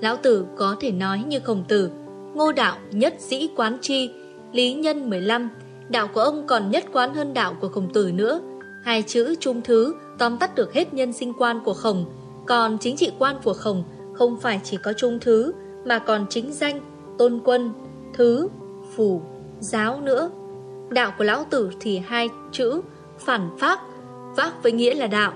Lão tử có thể nói như khổng tử, ngô đạo nhất dĩ quán chi, lý nhân 15, đạo của ông còn nhất quán hơn đạo của khổng tử nữa. Hai chữ trung thứ tóm tắt được hết nhân sinh quan của khổng, còn chính trị quan của khổng không phải chỉ có trung thứ, mà còn chính danh, tôn quân, thứ, phủ, giáo nữa. Đạo của lão tử thì hai chữ, phản pháp, pháp với nghĩa là đạo,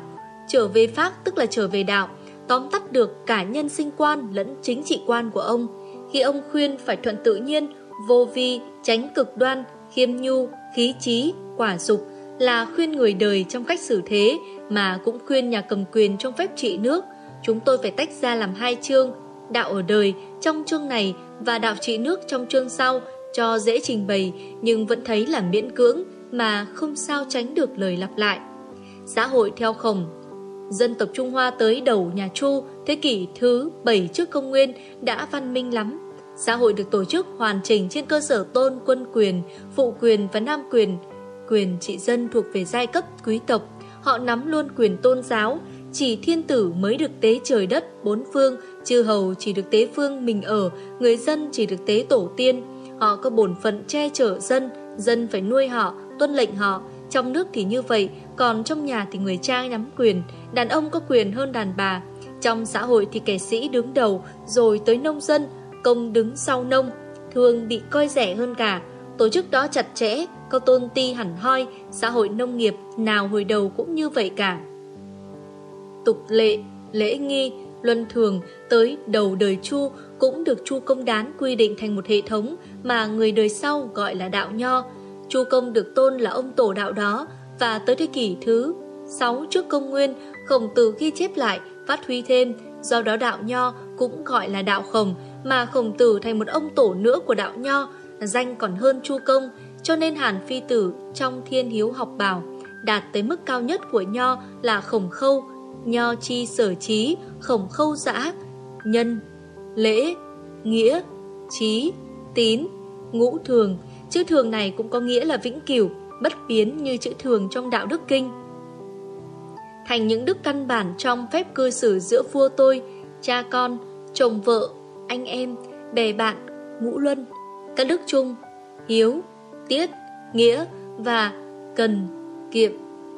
trở về pháp tức là trở về đạo, tóm tắt được cả nhân sinh quan lẫn chính trị quan của ông. Khi ông khuyên phải thuận tự nhiên, vô vi, tránh cực đoan, khiêm nhu, khí trí, quả dục là khuyên người đời trong cách xử thế mà cũng khuyên nhà cầm quyền trong phép trị nước. Chúng tôi phải tách ra làm hai chương, đạo ở đời trong chương này và đạo trị nước trong chương sau cho dễ trình bày nhưng vẫn thấy là miễn cưỡng mà không sao tránh được lời lặp lại. Xã hội theo khổng Dân tộc Trung Hoa tới đầu nhà Chu thế kỷ thứ 7 trước công nguyên đã văn minh lắm. Xã hội được tổ chức hoàn chỉnh trên cơ sở tôn quân quyền, phụ quyền và nam quyền. Quyền trị dân thuộc về giai cấp quý tộc. Họ nắm luôn quyền tôn giáo, chỉ thiên tử mới được tế trời đất bốn phương, chư hầu chỉ được tế phương mình ở, người dân chỉ được tế tổ tiên. Họ có bổn phận che chở dân, dân phải nuôi họ, tuân lệnh họ. Trong nước thì như vậy, còn trong nhà thì người cha nắm quyền, đàn ông có quyền hơn đàn bà. Trong xã hội thì kẻ sĩ đứng đầu, rồi tới nông dân, công đứng sau nông, thường bị coi rẻ hơn cả. Tổ chức đó chặt chẽ, có tôn ti hẳn hoi, xã hội nông nghiệp nào hồi đầu cũng như vậy cả. Tục lệ, lễ nghi, luân thường tới đầu đời Chu cũng được Chu Công Đán quy định thành một hệ thống mà người đời sau gọi là đạo nho. Chu Công được tôn là ông tổ đạo đó và tới thế kỷ thứ 6 trước công nguyên, khổng tử ghi chép lại, phát huy thêm, do đó đạo nho cũng gọi là đạo khổng, mà khổng tử thành một ông tổ nữa của đạo nho, danh còn hơn Chu Công, cho nên Hàn Phi Tử trong thiên hiếu học bảo, đạt tới mức cao nhất của nho là khổng khâu, nho chi sở trí, khổng khâu dã, nhân, lễ, nghĩa, trí, tín, ngũ thường. Chữ thường này cũng có nghĩa là vĩnh cửu, bất biến như chữ thường trong đạo đức kinh. Thành những đức căn bản trong phép cư xử giữa vua tôi, cha con, chồng vợ, anh em, bè bạn, ngũ luân, các đức chung, hiếu, tiết, nghĩa và cần, kiệm,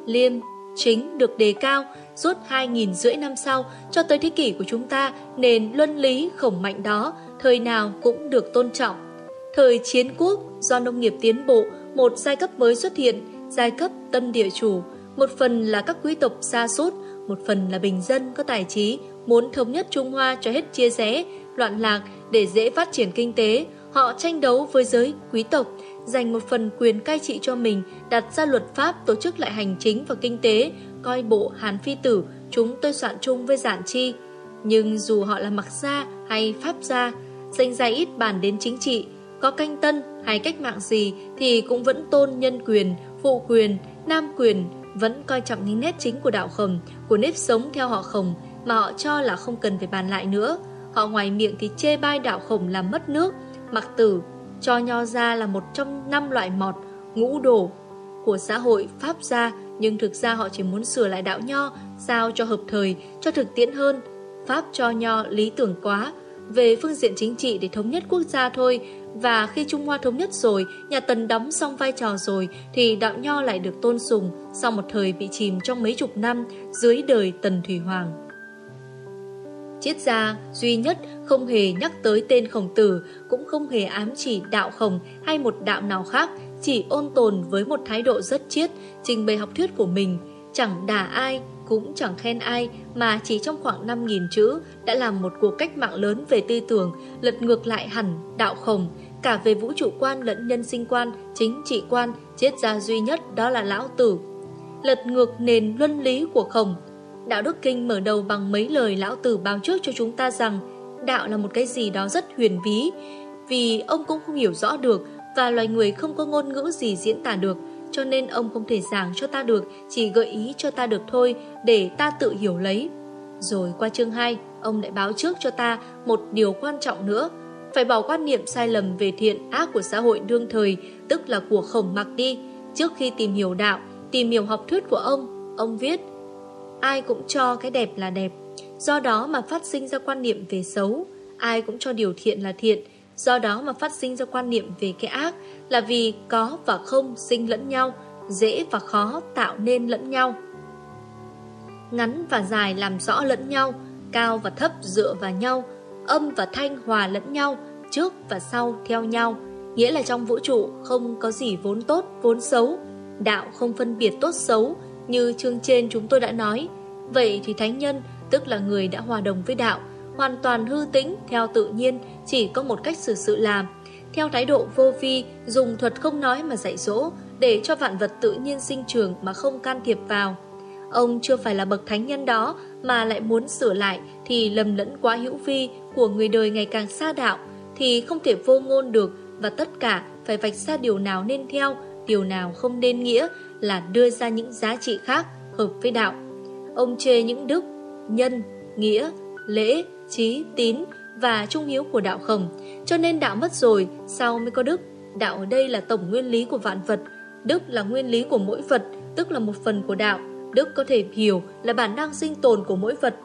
liêm, chính được đề cao suốt hai nghìn rưỡi năm sau cho tới thế kỷ của chúng ta nền luân lý khổng mạnh đó thời nào cũng được tôn trọng. Thời chiến quốc do nông nghiệp tiến bộ một giai cấp mới xuất hiện, giai cấp tân địa chủ, một phần là các quý tộc xa sút một phần là bình dân có tài trí, muốn thống nhất Trung Hoa cho hết chia rẽ, loạn lạc để dễ phát triển kinh tế. Họ tranh đấu với giới quý tộc, dành một phần quyền cai trị cho mình, đặt ra luật pháp tổ chức lại hành chính và kinh tế, coi bộ hán Phi Tử, chúng tôi soạn chung với giản chi. Nhưng dù họ là mặc gia hay pháp gia, danh gia ít bàn đến chính trị, có canh tân hay cách mạng gì thì cũng vẫn tôn nhân quyền, phụ quyền, nam quyền, vẫn coi trọng những nét chính của đạo khổng, của nếp sống theo họ khổng mà họ cho là không cần phải bàn lại nữa. Họ ngoài miệng thì chê bai đạo khổng làm mất nước, mặc tử, cho nho ra là một trong năm loại mọt, ngũ đổ của xã hội Pháp gia, nhưng thực ra họ chỉ muốn sửa lại đạo nho, sao cho hợp thời, cho thực tiễn hơn. Pháp cho nho lý tưởng quá, về phương diện chính trị để thống nhất quốc gia thôi, và khi Trung Hoa thống nhất rồi, nhà Tần đóng xong vai trò rồi, thì đạo nho lại được tôn sùng, sau một thời bị chìm trong mấy chục năm dưới đời Tần Thủy Hoàng. Triết gia duy nhất không hề nhắc tới tên khổng tử, cũng không hề ám chỉ đạo khổng hay một đạo nào khác, chỉ ôn tồn với một thái độ rất triết, trình bày học thuyết của mình, chẳng đả ai, cũng chẳng khen ai, mà chỉ trong khoảng 5.000 chữ đã làm một cuộc cách mạng lớn về tư tưởng, lật ngược lại hẳn đạo khổng, cả về vũ trụ quan lẫn nhân sinh quan, chính trị quan, triết gia duy nhất đó là lão tử. Lật ngược nền luân lý của khổng, Đạo Đức Kinh mở đầu bằng mấy lời lão tử báo trước cho chúng ta rằng đạo là một cái gì đó rất huyền bí, vì ông cũng không hiểu rõ được và loài người không có ngôn ngữ gì diễn tả được, cho nên ông không thể giảng cho ta được, chỉ gợi ý cho ta được thôi để ta tự hiểu lấy. Rồi qua chương 2, ông lại báo trước cho ta một điều quan trọng nữa, phải bỏ quan niệm sai lầm về thiện ác của xã hội đương thời, tức là của khổng mặc đi. Trước khi tìm hiểu đạo, tìm hiểu học thuyết của ông, ông viết ai cũng cho cái đẹp là đẹp. Do đó mà phát sinh ra quan niệm về xấu, ai cũng cho điều thiện là thiện. Do đó mà phát sinh ra quan niệm về cái ác là vì có và không sinh lẫn nhau, dễ và khó tạo nên lẫn nhau. Ngắn và dài làm rõ lẫn nhau, cao và thấp dựa vào nhau, âm và thanh hòa lẫn nhau, trước và sau theo nhau. Nghĩa là trong vũ trụ không có gì vốn tốt, vốn xấu. Đạo không phân biệt tốt xấu, như chương trên chúng tôi đã nói Vậy thì thánh nhân Tức là người đã hòa đồng với đạo Hoàn toàn hư tĩnh theo tự nhiên chỉ có một cách xử sự làm Theo thái độ vô vi Dùng thuật không nói mà dạy dỗ Để cho vạn vật tự nhiên sinh trường Mà không can thiệp vào Ông chưa phải là bậc thánh nhân đó Mà lại muốn sửa lại Thì lầm lẫn quá hữu vi Của người đời ngày càng xa đạo Thì không thể vô ngôn được Và tất cả phải vạch ra điều nào nên theo Điều nào không nên nghĩa là đưa ra những giá trị khác hợp với đạo. Ông chê những đức, nhân, nghĩa, lễ, trí, tín và trung hiếu của đạo khổng. Cho nên đạo mất rồi, sau mới có đức. Đạo ở đây là tổng nguyên lý của vạn vật. Đức là nguyên lý của mỗi vật, tức là một phần của đạo. Đức có thể hiểu là bản năng sinh tồn của mỗi vật.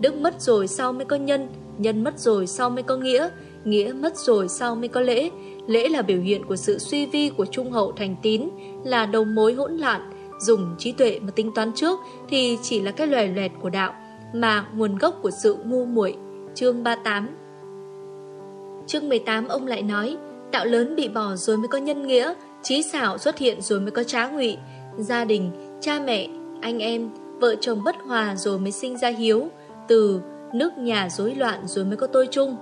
Đức mất rồi sau mới có nhân, nhân mất rồi sau mới có nghĩa, nghĩa mất rồi sau mới có lễ. Lễ là biểu hiện của sự suy vi của trung hậu thành tín, là đầu mối hỗn loạn, dùng trí tuệ mà tính toán trước thì chỉ là cái loè loẹt của đạo, mà nguồn gốc của sự ngu muội. Chương 38 Chương 18 ông lại nói, tạo lớn bị bỏ rồi mới có nhân nghĩa, trí xảo xuất hiện rồi mới có trá ngụy, gia đình, cha mẹ, anh em, vợ chồng bất hòa rồi mới sinh ra hiếu, từ nước nhà rối loạn rồi mới có tôi chung.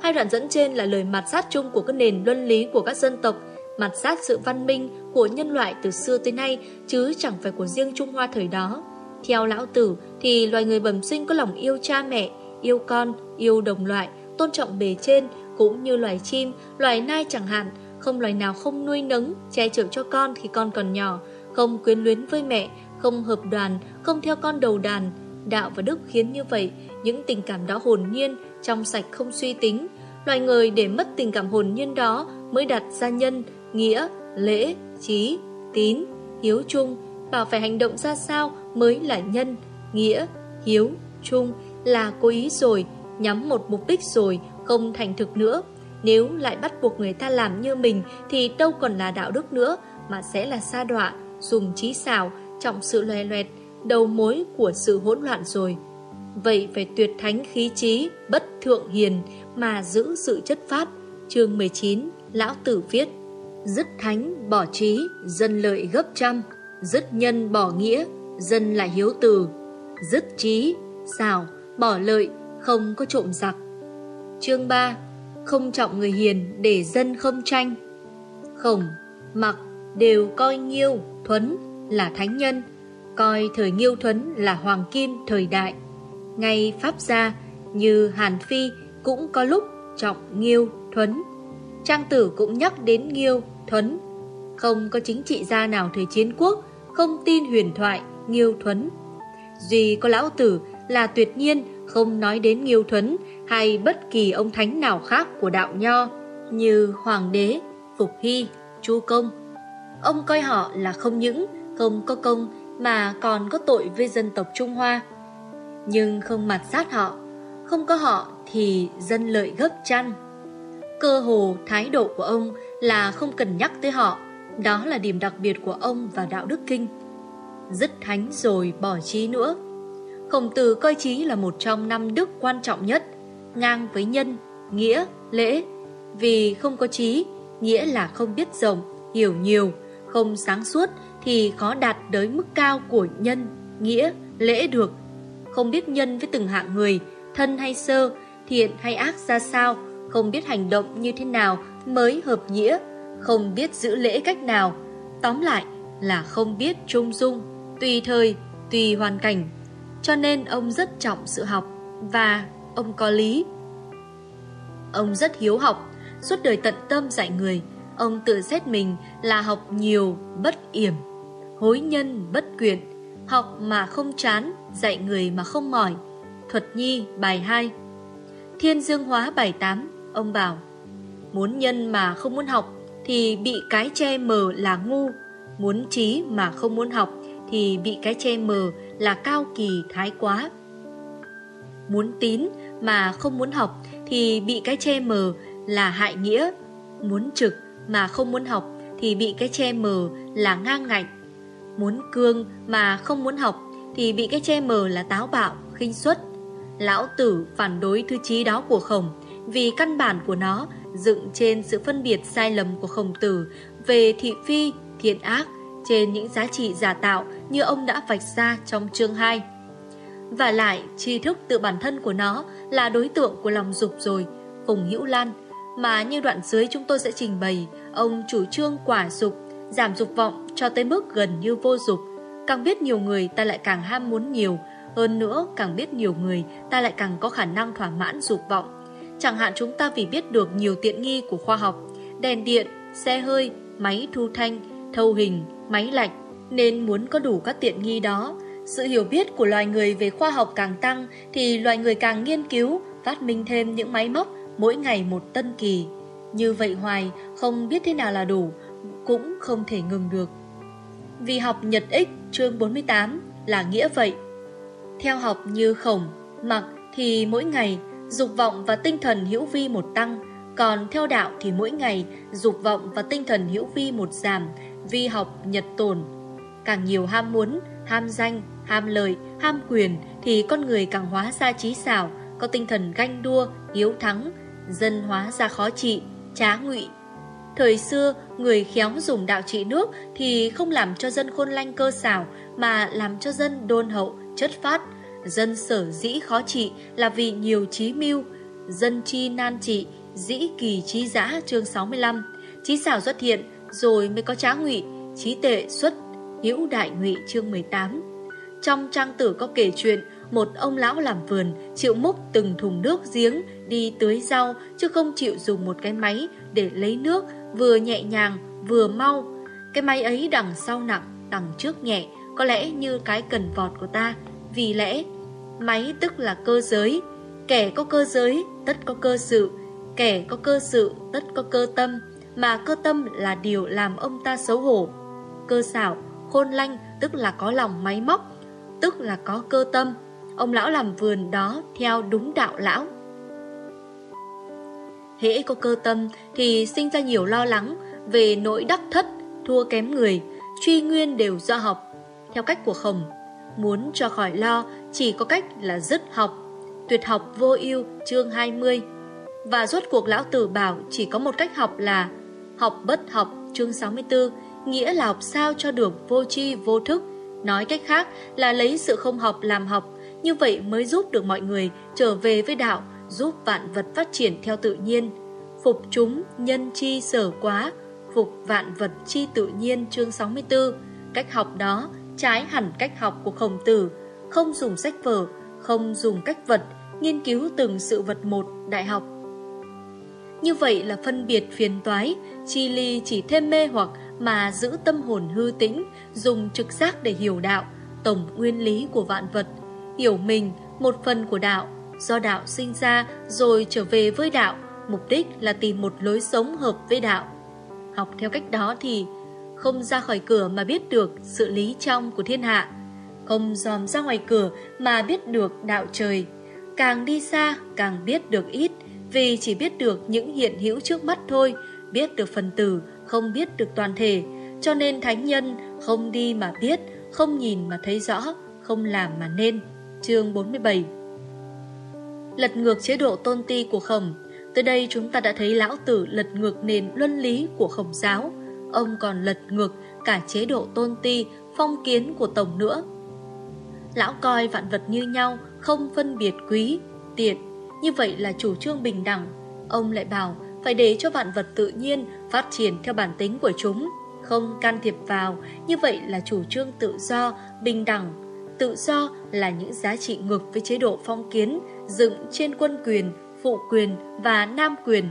Hai đoạn dẫn trên là lời mặt sát chung của các nền luân lý của các dân tộc, mặt sát sự văn minh của nhân loại từ xưa tới nay chứ chẳng phải của riêng Trung Hoa thời đó. Theo lão tử thì loài người bẩm sinh có lòng yêu cha mẹ, yêu con, yêu đồng loại, tôn trọng bề trên cũng như loài chim, loài nai chẳng hạn, không loài nào không nuôi nấng, che chở cho con khi con còn nhỏ, không quyến luyến với mẹ, không hợp đoàn, không theo con đầu đàn. Đạo và đức khiến như vậy, những tình cảm đó hồn nhiên, trong sạch không suy tính. Loài người để mất tình cảm hồn nhiên đó mới đặt ra nhân, nghĩa, lễ, trí, tín, hiếu chung, bảo phải hành động ra sao mới là nhân, nghĩa, hiếu, chung là cố ý rồi, nhắm một mục đích rồi, không thành thực nữa. Nếu lại bắt buộc người ta làm như mình thì đâu còn là đạo đức nữa, mà sẽ là sa đọa, dùng trí xảo, trọng sự loè loẹt, đầu mối của sự hỗn loạn rồi. Vậy phải tuyệt thánh khí trí, bất thượng hiền mà giữ sự chất phát. Chương 19, Lão Tử viết Dứt thánh bỏ trí, dân lợi gấp trăm Dứt nhân bỏ nghĩa, dân lại hiếu từ Dứt trí, xảo, bỏ lợi, không có trộm giặc Chương 3 Không trọng người hiền để dân không tranh Khổng, mặc đều coi nghiêu, thuấn là thánh nhân Coi thời nghiêu thuấn là hoàng kim thời đại Ngay Pháp gia như Hàn Phi cũng có lúc trọng nghiêu, thuấn Trang tử cũng nhắc đến Nghiêu, Thuấn. Không có chính trị gia nào thời chiến quốc, không tin huyền thoại, Nghiêu Thuấn. Duy có lão tử là tuyệt nhiên không nói đến Nghiêu Thuấn hay bất kỳ ông thánh nào khác của đạo nho như Hoàng đế, Phục Hy, Chu Công. Ông coi họ là không những không có công mà còn có tội với dân tộc Trung Hoa. Nhưng không mặt sát họ, không có họ thì dân lợi gấp chăn. Cơ hồ thái độ của ông là không cần nhắc tới họ, đó là điểm đặc biệt của ông và đạo đức kinh. Dứt thánh rồi bỏ trí nữa. Khổng tử coi trí là một trong năm đức quan trọng nhất, ngang với nhân, nghĩa, lễ. Vì không có trí, nghĩa là không biết rộng, hiểu nhiều, không sáng suốt thì khó đạt tới mức cao của nhân, nghĩa, lễ được. Không biết nhân với từng hạng người, thân hay sơ, thiện hay ác ra sao, không biết hành động như thế nào mới hợp nghĩa, không biết giữ lễ cách nào. Tóm lại là không biết trung dung, tùy thời, tùy hoàn cảnh. Cho nên ông rất trọng sự học và ông có lý. Ông rất hiếu học, suốt đời tận tâm dạy người. Ông tự xét mình là học nhiều, bất yểm, hối nhân, bất quyện, học mà không chán, dạy người mà không mỏi. Thuật Nhi bài 2 Thiên Dương Hóa bài 8 Ông bảo Muốn nhân mà không muốn học Thì bị cái che mờ là ngu Muốn trí mà không muốn học Thì bị cái che mờ là cao kỳ thái quá Muốn tín mà không muốn học Thì bị cái che mờ là hại nghĩa. Muốn trực mà không muốn học Thì bị cái che mờ là ngang ngạnh. Muốn cương mà không muốn học Thì bị cái che mờ là táo bạo, khinh suất. Lão tử phản đối thư chí đó của khổng vì căn bản của nó dựng trên sự phân biệt sai lầm của khổng tử về thị phi, thiện ác trên những giá trị giả tạo như ông đã vạch ra trong chương 2. Và lại, tri thức tự bản thân của nó là đối tượng của lòng dục rồi, Phùng Hữu Lan, mà như đoạn dưới chúng tôi sẽ trình bày, ông chủ trương quả dục, giảm dục vọng cho tới mức gần như vô dục. Càng biết nhiều người ta lại càng ham muốn nhiều, hơn nữa càng biết nhiều người ta lại càng có khả năng thỏa mãn dục vọng. Chẳng hạn chúng ta vì biết được nhiều tiện nghi của khoa học, đèn điện, xe hơi, máy thu thanh, thâu hình, máy lạnh, nên muốn có đủ các tiện nghi đó. Sự hiểu biết của loài người về khoa học càng tăng thì loài người càng nghiên cứu, phát minh thêm những máy móc mỗi ngày một tân kỳ. Như vậy hoài, không biết thế nào là đủ, cũng không thể ngừng được. Vì học Nhật ích chương 48 là nghĩa vậy. Theo học như khổng, mặc thì mỗi ngày dục vọng và tinh thần hữu vi một tăng, còn theo đạo thì mỗi ngày dục vọng và tinh thần hữu vi một giảm, vi học nhật tồn. Càng nhiều ham muốn, ham danh, ham lợi, ham quyền thì con người càng hóa ra trí xảo, có tinh thần ganh đua, hiếu thắng, dân hóa ra khó trị, trá ngụy. Thời xưa, người khéo dùng đạo trị nước thì không làm cho dân khôn lanh cơ xảo mà làm cho dân đôn hậu, chất phát, Dân sở dĩ khó trị là vì nhiều trí mưu, dân chi nan trị, dĩ kỳ trí giã chương 65. Trí xảo xuất hiện rồi mới có trá ngụy, trí tệ xuất, hữu đại ngụy chương 18. Trong trang tử có kể chuyện một ông lão làm vườn chịu múc từng thùng nước giếng đi tưới rau chứ không chịu dùng một cái máy để lấy nước vừa nhẹ nhàng vừa mau. Cái máy ấy đằng sau nặng, đằng trước nhẹ, có lẽ như cái cần vọt của ta, vì lẽ Máy tức là cơ giới. Kẻ có cơ giới tất có cơ sự. Kẻ có cơ sự tất có cơ tâm. Mà cơ tâm là điều làm ông ta xấu hổ. Cơ xảo, khôn lanh tức là có lòng máy móc. Tức là có cơ tâm Ông lão làm vườn đó theo đúng đạo lão Hễ có cơ tâm thì sinh ra nhiều lo lắng Về nỗi đắc thất, thua kém người Truy nguyên đều do học Theo cách của khổng Muốn cho khỏi lo chỉ có cách là dứt học. Tuyệt học vô ưu chương 20 Và rốt cuộc lão tử bảo chỉ có một cách học là học bất học chương 64 nghĩa là học sao cho được vô tri vô thức. Nói cách khác là lấy sự không học làm học như vậy mới giúp được mọi người trở về với đạo giúp vạn vật phát triển theo tự nhiên. Phục chúng nhân chi sở quá Phục vạn vật chi tự nhiên chương 64 Cách học đó trái hẳn cách học của khổng tử, không dùng sách vở, không dùng cách vật, nghiên cứu từng sự vật một đại học. Như vậy là phân biệt phiền toái, chi ly chỉ thêm mê hoặc mà giữ tâm hồn hư tĩnh, dùng trực giác để hiểu đạo, tổng nguyên lý của vạn vật, hiểu mình, một phần của đạo, do đạo sinh ra rồi trở về với đạo, mục đích là tìm một lối sống hợp với đạo. Học theo cách đó thì không ra khỏi cửa mà biết được sự lý trong của thiên hạ, không dòm ra ngoài cửa mà biết được đạo trời. Càng đi xa càng biết được ít, vì chỉ biết được những hiện hữu trước mắt thôi, biết được phần tử, không biết được toàn thể. Cho nên thánh nhân không đi mà biết, không nhìn mà thấy rõ, không làm mà nên. Chương 47 Lật ngược chế độ tôn ti của khổng. Tới đây chúng ta đã thấy lão tử lật ngược nền luân lý của khổng giáo. Ông còn lật ngược cả chế độ tôn ti, phong kiến của tổng nữa. Lão coi vạn vật như nhau, không phân biệt quý, tiện. Như vậy là chủ trương bình đẳng. Ông lại bảo phải để cho vạn vật tự nhiên phát triển theo bản tính của chúng Không can thiệp vào, như vậy là chủ trương tự do, bình đẳng Tự do là những giá trị ngược với chế độ phong kiến dựng trên quân quyền, phụ quyền và nam quyền.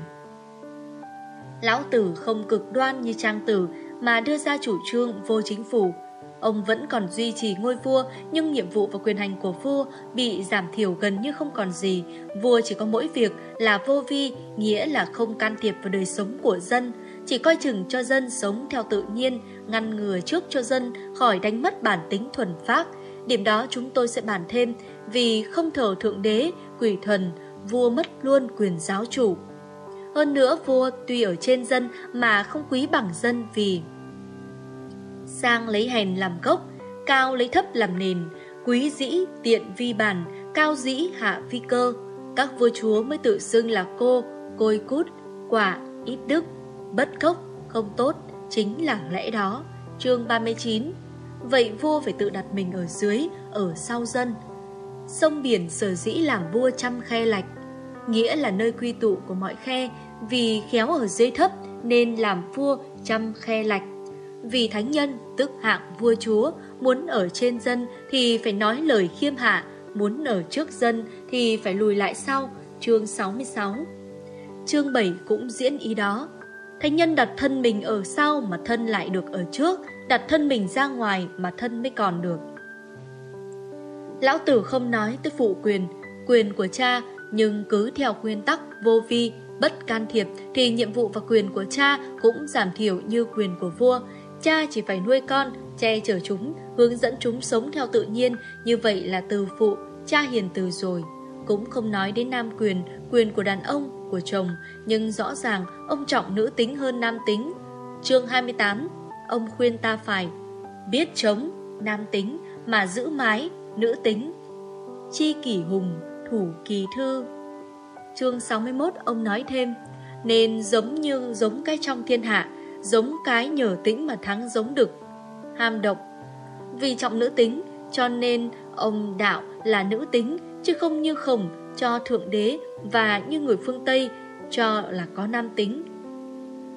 Lão Tử không cực đoan như Trang Tử mà đưa ra chủ trương vô chính phủ. Ông vẫn còn duy trì ngôi vua nhưng nhiệm vụ và quyền hành của vua bị giảm thiểu gần như không còn gì. Vua chỉ có mỗi việc là vô vi, nghĩa là không can thiệp vào đời sống của dân, chỉ coi chừng cho dân sống theo tự nhiên, ngăn ngừa trước cho dân khỏi đánh mất bản tính thuần phác, Điểm đó chúng tôi sẽ bàn thêm vì không thờ thượng đế, quỷ thần, vua mất luôn quyền giáo chủ. Hơn nữa vua tuy ở trên dân mà không quý bằng dân vì sang lấy hèn làm gốc, cao lấy thấp làm nền, quý dĩ tiện vi bản, cao dĩ hạ vi cơ. Các vua chúa mới tự xưng là cô, côi cút, quả, ít đức, bất cốc, không tốt, chính là lẽ đó. Chương 39 Vậy vua phải tự đặt mình ở dưới, ở sau dân. Sông biển sở dĩ làm vua trăm khe lạch, nghĩa là nơi quy tụ của mọi khe, vì khéo ở dưới thấp nên làm vua trăm khe lạch. Vì thánh nhân, tức hạng vua chúa, muốn ở trên dân thì phải nói lời khiêm hạ, muốn ở trước dân thì phải lùi lại sau, chương 66. Chương 7 cũng diễn ý đó. Thánh nhân đặt thân mình ở sau mà thân lại được ở trước, đặt thân mình ra ngoài mà thân mới còn được. Lão Tử không nói tới phụ quyền, quyền của cha, nhưng cứ theo nguyên tắc vô vi, bất can thiệp thì nhiệm vụ và quyền của cha cũng giảm thiểu như quyền của vua. Cha chỉ phải nuôi con, che chở chúng, hướng dẫn chúng sống theo tự nhiên, như vậy là từ phụ, cha hiền từ rồi. Cũng không nói đến nam quyền, quyền của đàn ông, của chồng, nhưng rõ ràng ông trọng nữ tính hơn nam tính. Chương 28 ông khuyên ta phải biết chống, nam tính, mà giữ mái, nữ tính. Chi kỷ hùng, thủ kỳ thư. Chương 61 ông nói thêm, nên giống như giống cái trong thiên hạ, giống cái nhờ tĩnh mà thắng giống đực. Ham độc, vì trọng nữ tính, cho nên ông đạo là nữ tính, chứ không như khổng cho thượng đế và như người phương Tây cho là có nam tính.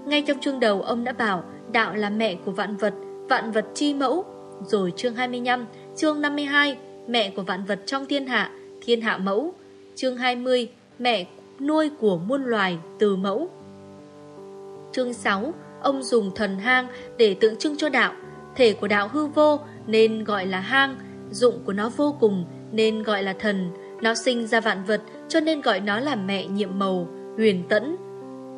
Ngay trong chương đầu ông đã bảo đạo là mẹ của vạn vật, vạn vật chi mẫu. Rồi chương 25, chương 52, mẹ của vạn vật trong thiên hạ, thiên hạ mẫu. Chương 20, mẹ nuôi của muôn loài, từ mẫu. Chương 6, ông dùng thần hang để tượng trưng cho đạo. Thể của đạo hư vô nên gọi là hang, dụng của nó vô cùng nên gọi là thần. Nó sinh ra vạn vật cho nên gọi nó là mẹ nhiệm màu, huyền tẫn.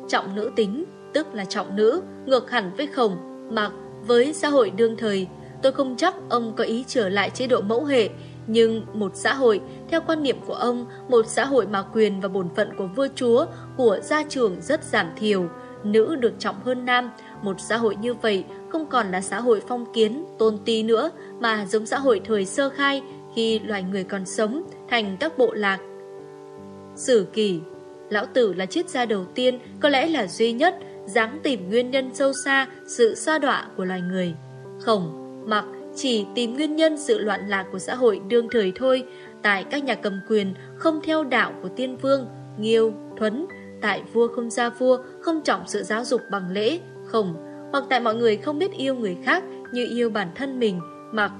Trọng nữ tính tức là trọng nữ, ngược hẳn với khổng, mặc với xã hội đương thời. Tôi không chắc ông có ý trở lại chế độ mẫu hệ, nhưng một xã hội, theo quan niệm của ông, một xã hội mà quyền và bổn phận của vua chúa, của gia trưởng rất giảm thiểu, nữ được trọng hơn nam. Một xã hội như vậy không còn là xã hội phong kiến, tôn ti nữa, mà giống xã hội thời sơ khai khi loài người còn sống thành các bộ lạc. Sử kỷ Lão Tử là triết gia đầu tiên, có lẽ là duy nhất, dám tìm nguyên nhân sâu xa sự sa đọa của loài người. Khổng, mặc chỉ tìm nguyên nhân sự loạn lạc của xã hội đương thời thôi, tại các nhà cầm quyền không theo đạo của tiên vương, nghiêu, thuấn, tại vua không ra vua, không trọng sự giáo dục bằng lễ, khổng, hoặc tại mọi người không biết yêu người khác như yêu bản thân mình, mặc.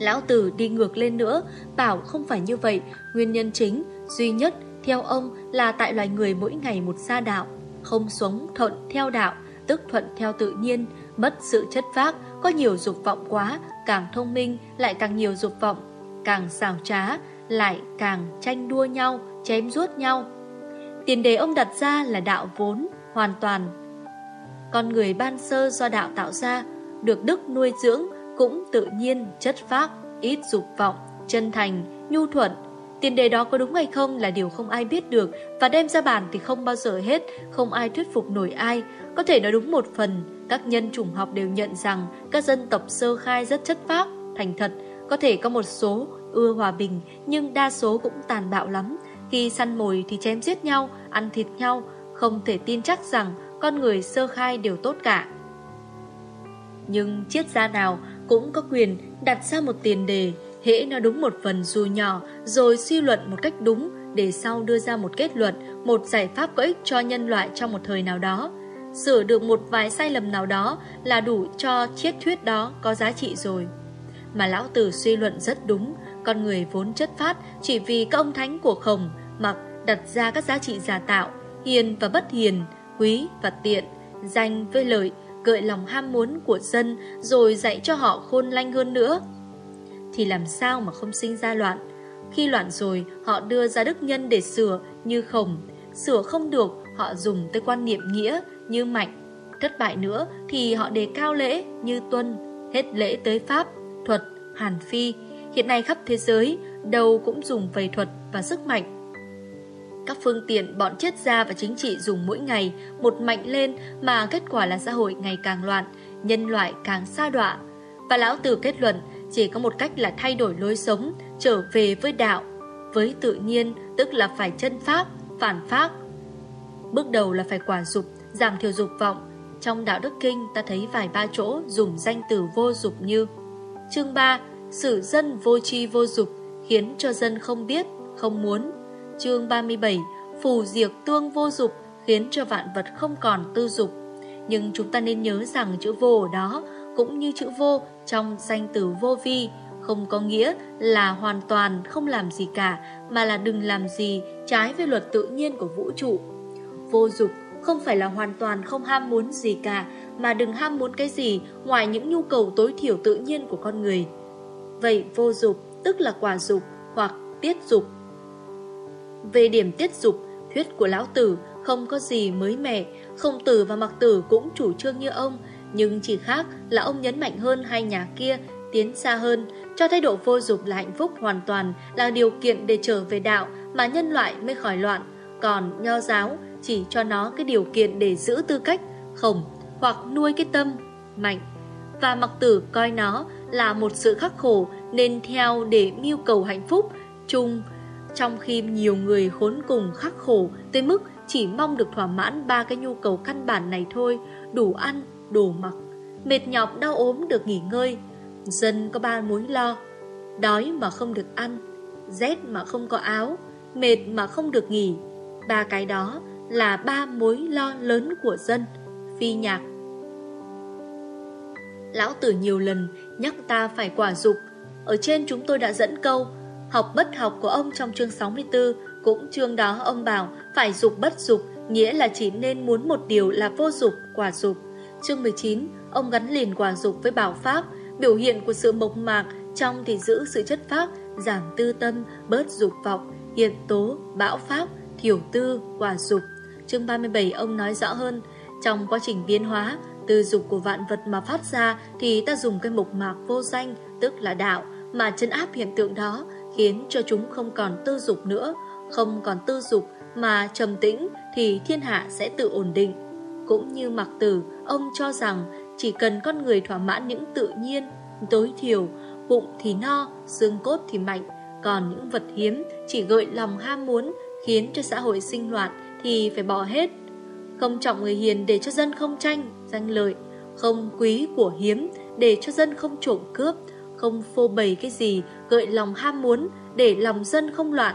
Lão Tử đi ngược lên nữa, bảo không phải như vậy, nguyên nhân chính, duy nhất Theo ông là tại loài người mỗi ngày một xa đạo, không sống thuận theo đạo, tức thuận theo tự nhiên, mất sự chất phác, có nhiều dục vọng quá, càng thông minh lại càng nhiều dục vọng, càng xảo trá lại càng tranh đua nhau, chém ruốt nhau. Tiền đề ông đặt ra là đạo vốn, hoàn toàn. Con người ban sơ do đạo tạo ra, được đức nuôi dưỡng, cũng tự nhiên, chất phác, ít dục vọng, chân thành, nhu thuận. Tiền đề đó có đúng hay không là điều không ai biết được và đem ra bàn thì không bao giờ hết, không ai thuyết phục nổi ai. Có thể nói đúng một phần, các nhân chủng học đều nhận rằng các dân tộc sơ khai rất chất phác, thành thật, có thể có một số ưa hòa bình nhưng đa số cũng tàn bạo lắm. Khi săn mồi thì chém giết nhau, ăn thịt nhau, không thể tin chắc rằng con người sơ khai đều tốt cả. Nhưng triết gia nào cũng có quyền đặt ra một tiền đề, hễ nó đúng một phần dù nhỏ, rồi suy luận một cách đúng để sau đưa ra một kết luận, một giải pháp có ích cho nhân loại trong một thời nào đó. Sửa được một vài sai lầm nào đó là đủ cho triết thuyết đó có giá trị rồi. Mà lão tử suy luận rất đúng, con người vốn chất phát chỉ vì các ông thánh của khổng mặc đặt ra các giá trị giả tạo, hiền và bất hiền, quý và tiện, danh với lợi, gợi lòng ham muốn của dân rồi dạy cho họ khôn lanh hơn nữa. Thì làm sao mà không sinh ra loạn? Khi loạn rồi, họ đưa ra đức nhân để sửa như khổng. Sửa không được, họ dùng tới quan niệm nghĩa như mạnh. Thất bại nữa thì họ đề cao lễ như tuân, hết lễ tới pháp, thuật, hàn phi. Hiện nay khắp thế giới, đâu cũng dùng về thuật và sức mạnh các phương tiện bọn triết gia và chính trị dùng mỗi ngày một mạnh lên mà kết quả là xã hội ngày càng loạn, nhân loại càng xa đọa. Và lão tử kết luận chỉ có một cách là thay đổi lối sống, trở về với đạo, với tự nhiên, tức là phải chân pháp, phản pháp. Bước đầu là phải quả dục, giảm thiểu dục vọng. Trong đạo đức kinh ta thấy vài ba chỗ dùng danh từ vô dục như Chương 3. Sử dân vô tri vô dục khiến cho dân không biết, không muốn chương 37 Phù diệt tương vô dục khiến cho vạn vật không còn tư dục. Nhưng chúng ta nên nhớ rằng chữ vô ở đó cũng như chữ vô trong danh từ vô vi không có nghĩa là hoàn toàn không làm gì cả, mà là đừng làm gì trái với luật tự nhiên của vũ trụ. Vô dục không phải là hoàn toàn không ham muốn gì cả, mà đừng ham muốn cái gì ngoài những nhu cầu tối thiểu tự nhiên của con người. Vậy vô dục tức là quả dục hoặc tiết dục về điểm tiết dục, thuyết của lão tử không có gì mới mẻ, không tử và mặc tử cũng chủ trương như ông, nhưng chỉ khác là ông nhấn mạnh hơn hai nhà kia, tiến xa hơn, cho thái độ vô dục là hạnh phúc hoàn toàn, là điều kiện để trở về đạo mà nhân loại mới khỏi loạn. Còn nho giáo chỉ cho nó cái điều kiện để giữ tư cách, khổng hoặc nuôi cái tâm, mạnh. Và mặc tử coi nó là một sự khắc khổ nên theo để mưu cầu hạnh phúc, chung trong khi nhiều người khốn cùng khắc khổ tới mức chỉ mong được thỏa mãn ba cái nhu cầu căn bản này thôi, đủ ăn, đủ mặc, mệt nhọc đau ốm được nghỉ ngơi. Dân có ba mối lo, đói mà không được ăn, rét mà không có áo, mệt mà không được nghỉ. Ba cái đó là ba mối lo lớn của dân, phi nhạc. Lão Tử nhiều lần nhắc ta phải quả dục, ở trên chúng tôi đã dẫn câu Học bất học của ông trong chương 64 cũng chương đó ông bảo phải dục bất dục, nghĩa là chỉ nên muốn một điều là vô dục, quả dục. Chương 19, ông gắn liền quả dục với bảo pháp, biểu hiện của sự mộc mạc, trong thì giữ sự chất pháp, giảm tư tâm, bớt dục vọng, hiện tố, bão pháp, thiểu tư, quả dục. Chương 37 ông nói rõ hơn, trong quá trình biến hóa, từ dục của vạn vật mà phát ra thì ta dùng cái mộc mạc vô danh, tức là đạo, mà chấn áp hiện tượng đó, khiến cho chúng không còn tư dục nữa, không còn tư dục mà trầm tĩnh thì thiên hạ sẽ tự ổn định. Cũng như mặc tử, ông cho rằng chỉ cần con người thỏa mãn những tự nhiên, tối thiểu, bụng thì no, xương cốt thì mạnh, còn những vật hiếm chỉ gợi lòng ham muốn khiến cho xã hội sinh loạn thì phải bỏ hết. Không trọng người hiền để cho dân không tranh, danh lợi, không quý của hiếm để cho dân không trộm cướp, không phô bày cái gì gợi lòng ham muốn để lòng dân không loạn.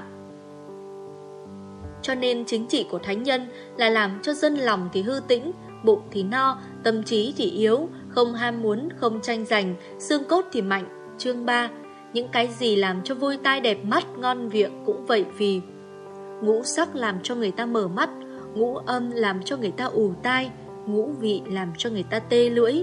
Cho nên chính trị của thánh nhân là làm cho dân lòng thì hư tĩnh, bụng thì no, tâm trí thì yếu, không ham muốn, không tranh giành, xương cốt thì mạnh. Chương 3 Những cái gì làm cho vui tai đẹp mắt, ngon miệng cũng vậy vì Ngũ sắc làm cho người ta mở mắt Ngũ âm làm cho người ta ù tai Ngũ vị làm cho người ta tê lưỡi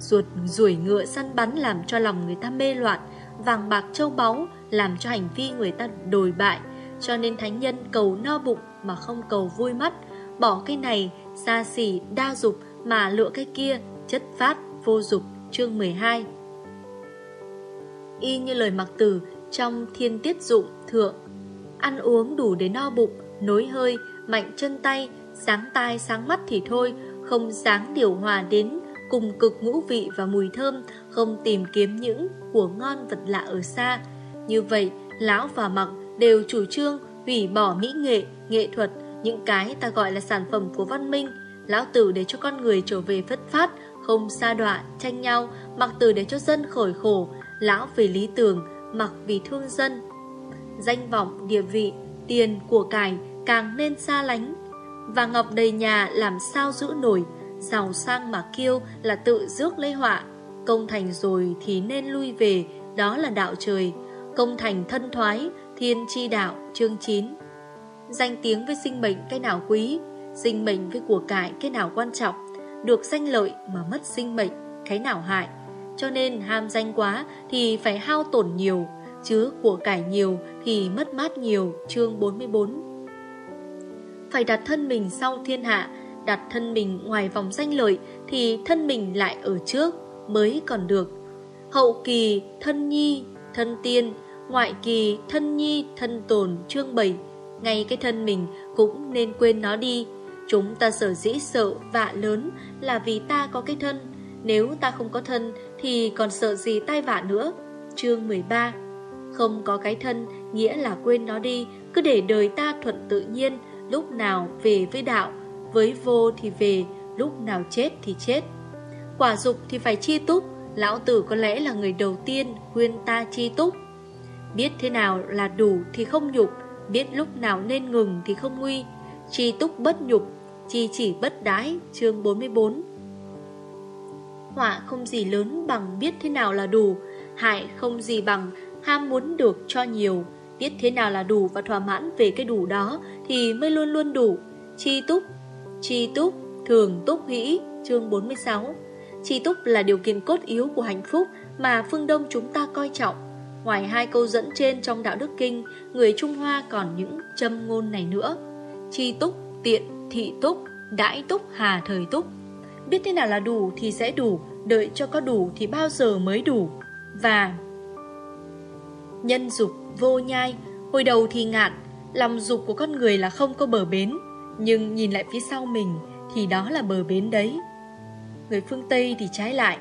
Ruột rủi ngựa săn bắn làm cho lòng người ta mê loạn Vàng bạc châu báu làm cho hành vi người ta đồi bại. Cho nên thánh nhân cầu no bụng mà không cầu vui mắt. Bỏ cái này xa xỉ đa dục mà lựa cái kia chất phát vô dục. Chương 12 Y như lời mặc tử trong thiên tiết dụng thượng. Ăn uống đủ để no bụng, nối hơi, mạnh chân tay, sáng tai sáng mắt thì thôi Không sáng điều hòa đến cùng cực ngũ vị và mùi thơm Không tìm kiếm những của ngon vật lạ ở xa. Như vậy, lão và mặc đều chủ trương hủy bỏ mỹ nghệ, nghệ thuật Những cái ta gọi là sản phẩm của văn minh. Lão tử để cho con người trở về phất phát Không xa đọa, tranh nhau. Mặc tử để cho dân khỏi khổ. Lão vì lý tưởng, mặc vì thương dân. Danh vọng, địa vị, tiền, của cải Càng nên xa lánh. Và ngọc đầy nhà làm sao giữ nổi? Giàu sang mà kiêu là tự rước lấy họa. Công thành rồi thì nên lui về, Đó là đạo trời. Công thành thân thoái, Thiên chi đạo, chương 9 Danh tiếng với sinh mệnh cái nào quý? Sinh mệnh với của cải cái nào quan trọng? Được danh lợi mà mất sinh mệnh, Cái nào hại? Cho nên ham danh quá thì phải hao tổn nhiều, Chứ của cải nhiều thì mất mát nhiều, Chương 44 Phải đặt thân mình sau thiên hạ Đặt thân mình ngoài vòng danh lợi Thì thân mình lại ở trước, Mới còn được. Hậu kỳ, thân nhi, Thân tiên, Ngoại kỳ, thân nhi, thân tồn, chương 7 Ngay cái thân mình cũng nên quên nó đi. Chúng ta sở dĩ sợ vạ lớn là vì ta có cái thân. Nếu ta không có thân thì còn sợ gì tai vạ nữa? Chương 13 Không có cái thân nghĩa là quên nó đi, Cứ để đời ta thuận tự nhiên, Lúc nào về với đạo. Với vô thì về, Lúc nào chết thì chết. Quả dục thì phải chi túc, Lão tử có lẽ là người đầu tiên khuyên ta chi túc. Biết thế nào là đủ thì không nhục, Biết lúc nào nên ngừng thì không nguy. Chi túc bất nhục, Chi chỉ bất đái, chương 44 Họa không gì lớn bằng biết thế nào là đủ, Hại không gì bằng, ham muốn được cho nhiều. Biết thế nào là đủ và thỏa mãn về cái đủ đó Thì mới luôn luôn đủ. Chi túc Chi túc thường túc hỷ chương 46 Chi túc là điều kiện cốt yếu của hạnh phúc Mà phương Đông chúng ta coi trọng. Ngoài hai câu dẫn trên trong Đạo Đức Kinh Người Trung Hoa còn những châm ngôn này nữa. Chi túc, tiện, thị túc, đãi túc, hà thời túc. Biết thế nào là đủ thì sẽ đủ Đợi cho có đủ thì bao giờ mới đủ. Và Nhân dục vô nhai Hồi đầu thì ngạn Lòng dục của con người là không có bờ bến. Nhưng nhìn lại phía sau mình Thì đó là bờ bến đấy. Người phương Tây thì trái lại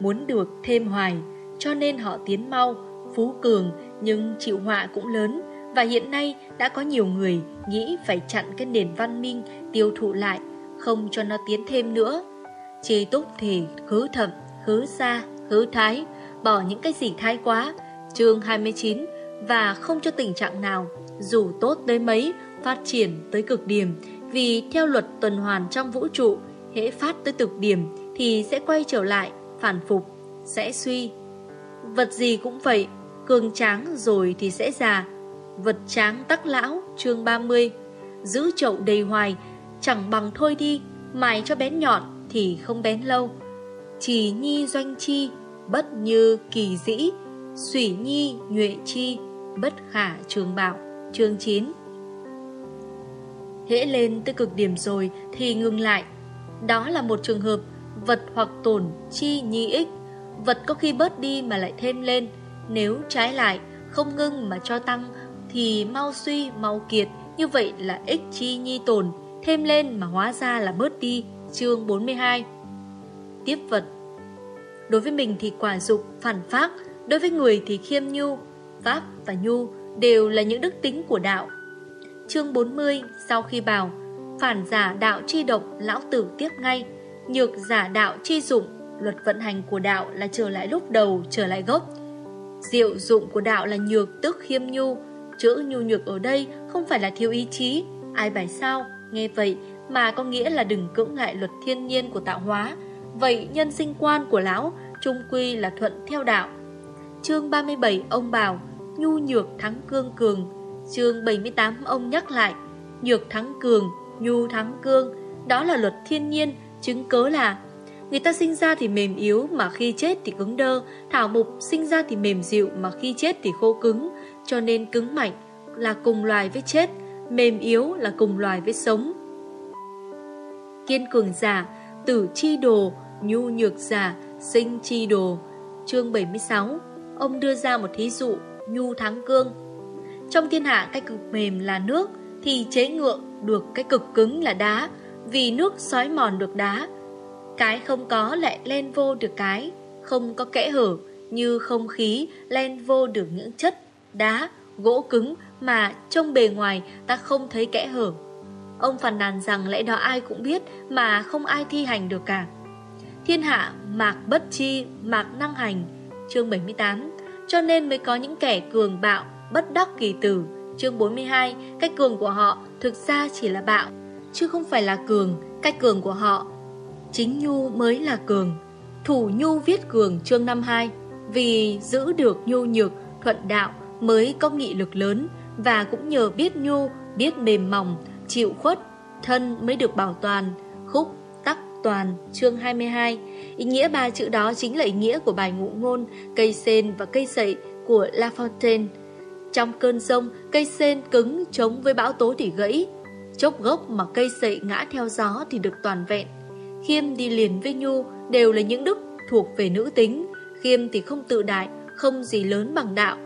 Muốn được thêm hoài Cho nên họ tiến mau Phú cường nhưng chịu họa cũng lớn. Và hiện nay đã có nhiều người Nghĩ phải chặn cái nền văn minh Tiêu thụ lại Không cho nó tiến thêm nữa. Chê túc thì khứ thậm, khứ xa, khứ thái Bỏ những cái gì thái quá Chương 29 Và không cho tình trạng nào Dù tốt tới mấy Phát triển tới cực điểm vì theo luật tuần hoàn trong vũ trụ, Hễ phát tới cực điểm Thì sẽ quay trở lại, Phản phục, Sẽ suy. Vật gì cũng vậy, Cường tráng rồi thì sẽ già. Vật tráng tắc lão, chương 30 Giữ chậu đầy hoài, Chẳng bằng thôi đi, Mài cho bén nhọn thì không bén lâu. Chỉ nhi doanh chi, Bất như kỳ dĩ, Sủy nhi nhuệ chi, Bất khả trường bảo Chương 9 Hễ lên tới cực điểm rồi Thì ngừng lại. Đó là một trường hợp Vật hoặc tổn chi nhi ích. Vật có khi bớt đi mà lại thêm lên. Nếu trái lại Không ngưng mà cho tăng Thì mau suy mau kiệt. Như vậy là ích chi nhi tổn Thêm lên mà hóa ra là bớt đi. Chương 42 Tiếp vật. Đối với mình thì quả dục, phản pháp Đối với người thì khiêm nhu Pháp và nhu đều là những đức tính của đạo. Chương 40 Sau khi bảo, Phản giả đạo chi động Lão tử tiếp ngay Nhược giả đạo chi dụng, Luật vận hành của đạo là trở lại lúc đầu, Trở lại gốc Diệu dụng của đạo là nhược tức khiêm nhu, Chữ nhu nhược ở đây không phải là thiếu ý chí Ai bài sao Nghe vậy mà có nghĩa là đừng cưỡng ngại luật thiên nhiên của tạo hóa. Vậy nhân sinh quan của lão, trung quy là thuận theo đạo. Chương 37 ông bảo, nhu nhược thắng cương cường. Chương 78 ông nhắc lại nhược thắng cường, nhu thắng cương. Đó là luật thiên nhiên, chứng cớ là Người ta sinh ra thì mềm yếu mà khi chết thì cứng đơ, thảo mục sinh ra thì mềm dịu mà khi chết thì khô cứng, cho nên cứng mạnh là cùng loài với chết, mềm yếu là cùng loài với sống. Kiên cường giả, tử chi đồ, nhu nhược giả, sinh chi đồ. Chương 76, ông đưa ra một thí dụ, nhu thắng cương. Trong thiên hạ cái cực mềm là nước, thì chế ngượng được cái cực cứng là đá, vì nước xói mòn được đá. Cái không có lại len vô được cái, không có kẽ hở, như không khí len vô được những chất, đá, gỗ cứng mà trong bề ngoài ta không thấy kẽ hở. Ông phàn nàn rằng lẽ đó ai cũng biết mà không ai thi hành được cả. Thiên hạ mạc bất chi, mạc năng hành, chương 78, cho nên mới có những kẻ cường bạo, bất đắc kỳ tử, chương 42, cách cường của họ thực ra chỉ là bạo, chứ không phải là cường, cách cường của họ. Chính nhu mới là cường. Thủ nhu viết cường chương 52, vì giữ được nhu nhược, thuận đạo mới có nghị lực lớn, và cũng nhờ biết nhu, biết mềm mỏng, chịu khuất, thân mới được bảo toàn, khúc, tắc, toàn, chương 22. Ý nghĩa ba chữ đó chính là ý nghĩa của bài ngụ ngôn, cây sen và cây sậy của La Fontaine. Trong cơn rông, cây sen cứng chống với bão tố thì gãy. Chốc gốc mà cây sậy ngã theo gió thì được toàn vẹn. Khiêm đi liền với Nhu đều là những đức thuộc về nữ tính. Khiêm thì không tự đại, không gì lớn bằng đạo.